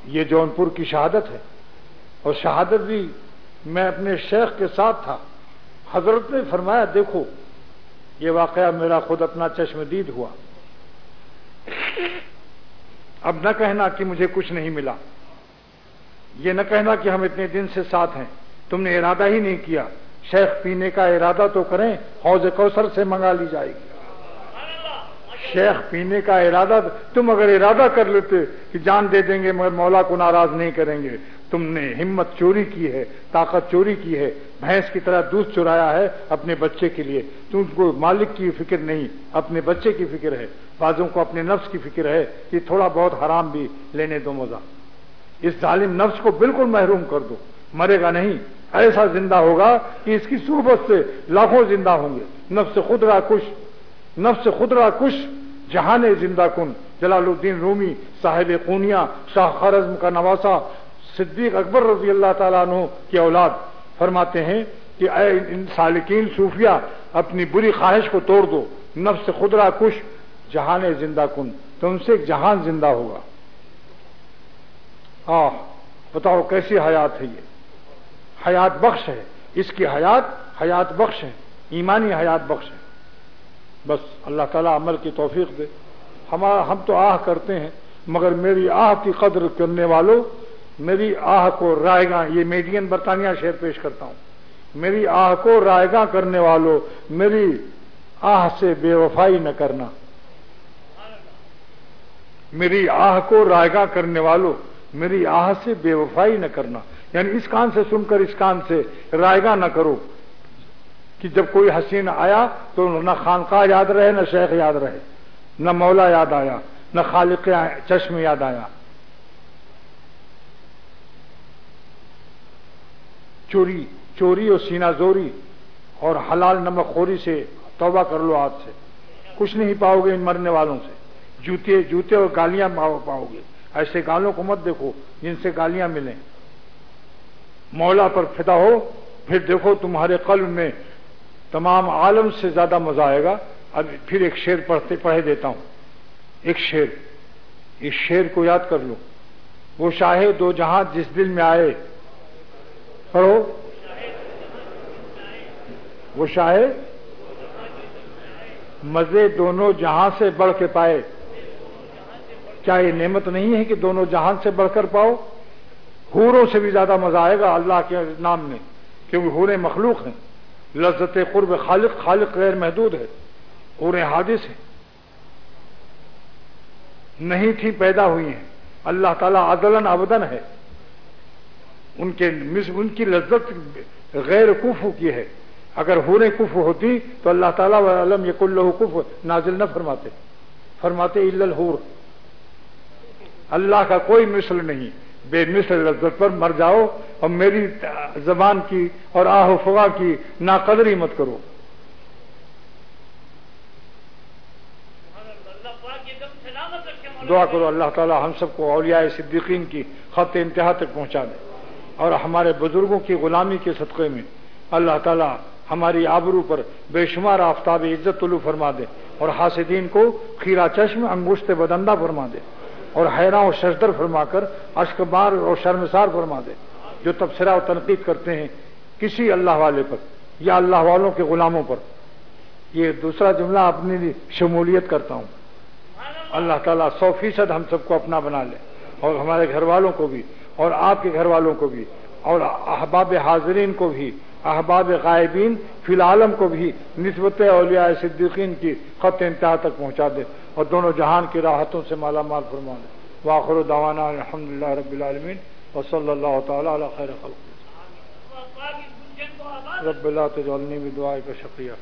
یہ جونپور کی شہادت ہے۔ اور شہادت بھی میں اپنے شیخ کے ساتھ تھا۔ حضرت نے فرمایا، دیکھو، یہ واقعہ میرا خود اپنا چشم دید ہوا۔ اب نہ کہنا کہ مجھے کچھ نہیں ملا۔ یہ نہ کہنا کہ ہم اتنے دن سے ساتھ ہیں۔ تم نے ارادہ ہی نہیں کیا۔ شیخ پینے کا ارادہ تو کریں، حوض کوثر سے منگا لی جائے گی۔ شیخ پینے کا ارادہ، تم اگر ارادہ کر لیتے کہ جان دے دیں گے مگر مولا کو ناراض نہیں کریں گے، تم نے ہمت چوری کی ہے، طاقت چوری کی ہے، بھینس کی طرح دودھ چرایا ہے اپنے بچے کے لیے۔ تم کو مالک کی فکر نہیں، اپنے بچے کی فکر ہے۔ بازوں کو اپنے نفس کی فکر ہے کہ تھوڑا بہت حرام بھی لینے دو مزہ۔ اس ظالم نفس کو بالکل محروم کر دو۔ مرے گا نہیں۔ ایسا زندہ ہوگا کہ اس کی صحبت سے لاکھوں زندہ ہوں گے۔ نفس خود را کش، نفس خود را کش، جہان زندہ کن۔ جلال الدین رومی، صاحب قونیا شاہ خرزم کا نواسا، صدیق اکبر رضی اللہ تعالیٰ عنہ کی اولاد۔ فرماتے ہیں کہ اے ان سالکین صوفیہ اپنی بری خواہش کو توڑ دو۔ نفس خدرا کش، جہان زندہ کن۔ تو ان سے ایک جہان زندہ ہوگا۔ آہ، بتاؤ کیسی حیات ہے یہ؟ حیات بخش ہے۔ اس کی حیات حیات بخش ہے۔ ایمانی حیات بخش ہے۔ بس اللہ تعالیٰ عمل کی توفیق دے۔ ہمارا ہم تو آہ کرتے ہیں، مگر میری آہ کی قدر کرنے والوں، میری آہ کو رائے گاہ یہ میڈین برطانیہ شہر پیش کرتا ہوں۔ میری آہ کو رائے گاہ کرنے والوں، میری آہ سے بے وفائی نہ کرنا۔ میری آہ کو رائے گاہ کرنے والوں، میری آہ سے بے وفائی نہ کرنا۔ یعنی اس کان سے سن کر اس کان سے رائے گاہ نہ کرو کہ جب کوئی حسین آیا تو نہ خانقاہ یاد رہے، نہ شیخ یاد رہے، نہ مولا یاد آیا، نہ خالق چشم یاد آیا۔ چوری چوری اور سینا زوری اور حلال نمک خوری سے توبہ کر لو ہاتھ سے۔ کچھ نہیں پاؤ گے ان مرنے والوں سے۔ جوتے جوتے اور گالیاں پاؤ گے۔ ایسے گالوں کو مت دیکھو جن سے گالیاں ملیں۔ مولا پر فدا ہو، پھر دیکھو تمہارے قلب میں تمام عالم سے زیادہ مزہ آئے گا۔ اب پھر ایک شیر پڑھتے پڑھے دیتا ہوں۔ ایک شیر اس شیر کو یاد کر لو۔ وہ شاہ دو جہاں جس دل میں آئے۔ پڑھو۔ وہ شاہ مزے دونوں جہاں سے بڑھ کے پائے۔ کیا یہ نعمت نہیں ہے کہ دونوں جہان سے بڑھ کر پاؤ؟ ہوروں سے بھی زیادہ مزہ آئے گا اللہ کے نام میں، کیونکہ ہورے مخلوق ہیں۔ لذت قرب خالق خالق غیر محدود ہے۔ ہورے حادث ہیں۔ نہیں تھی، پیدا ہوئی ہیں۔ اللہ تعالیٰ عدلن ابدن ہے۔ ان کے ان کی لذت غیر کف کی ہے۔ اگر ہونے کف ہوتی تو اللہ تعالیٰ علم یق اللہ کف نازل نہ فرماتے۔ فرماتے الہور اللہ کا کوئی مثل نہیں۔ بے مثل لذت پر مر جاؤ اور میری زبان کی اور آہ و فوا کی ناقدری مت کرو۔ دعا کرو اللہ تعالیٰ ہم سب کو اولیاء صدیقین کی خط انتہا تک پہنچا دے اور ہمارے بزرگوں کی غلامی کے صدقے میں اللہ تعالی ہماری آبرو پر بے شمار آفتاب عزت طلوع فرما دے اور حاسدین کو خیرا چشم انگوشت بدندہ فرما دے۔ اور حیران و ششدر فرما کر اشک بار اور شرمسار فرما دے، جو تبصرہ و تنقید کرتے ہیں کسی اللہ والے پر یا اللہ والوں کے غلاموں پر۔ یہ دوسرا جملہ اپنی شمولیت کرتا ہوں۔ اللہ تعالیٰ سو فیصد ہم سب کو اپنا بنا لے، اور ہمارے گھر والوں کو بھی، اور آپ کے گھر والوں کو بھی، اور احباب حاضرین کو بھی، احباب غائبین فی العالم کو بھی نسبت اولیاء صدیقین کی خط انتہا تک پہنچا دے۔ اور دونوں جہان کی راحتوں سے مالا مال فرما دے واخر دوانا الحمد للہ رب العالمین و صلی اللہ تعالیٰ علیہ خیر خلق رب اللہ تجعلنی بدعائی کا شکریہ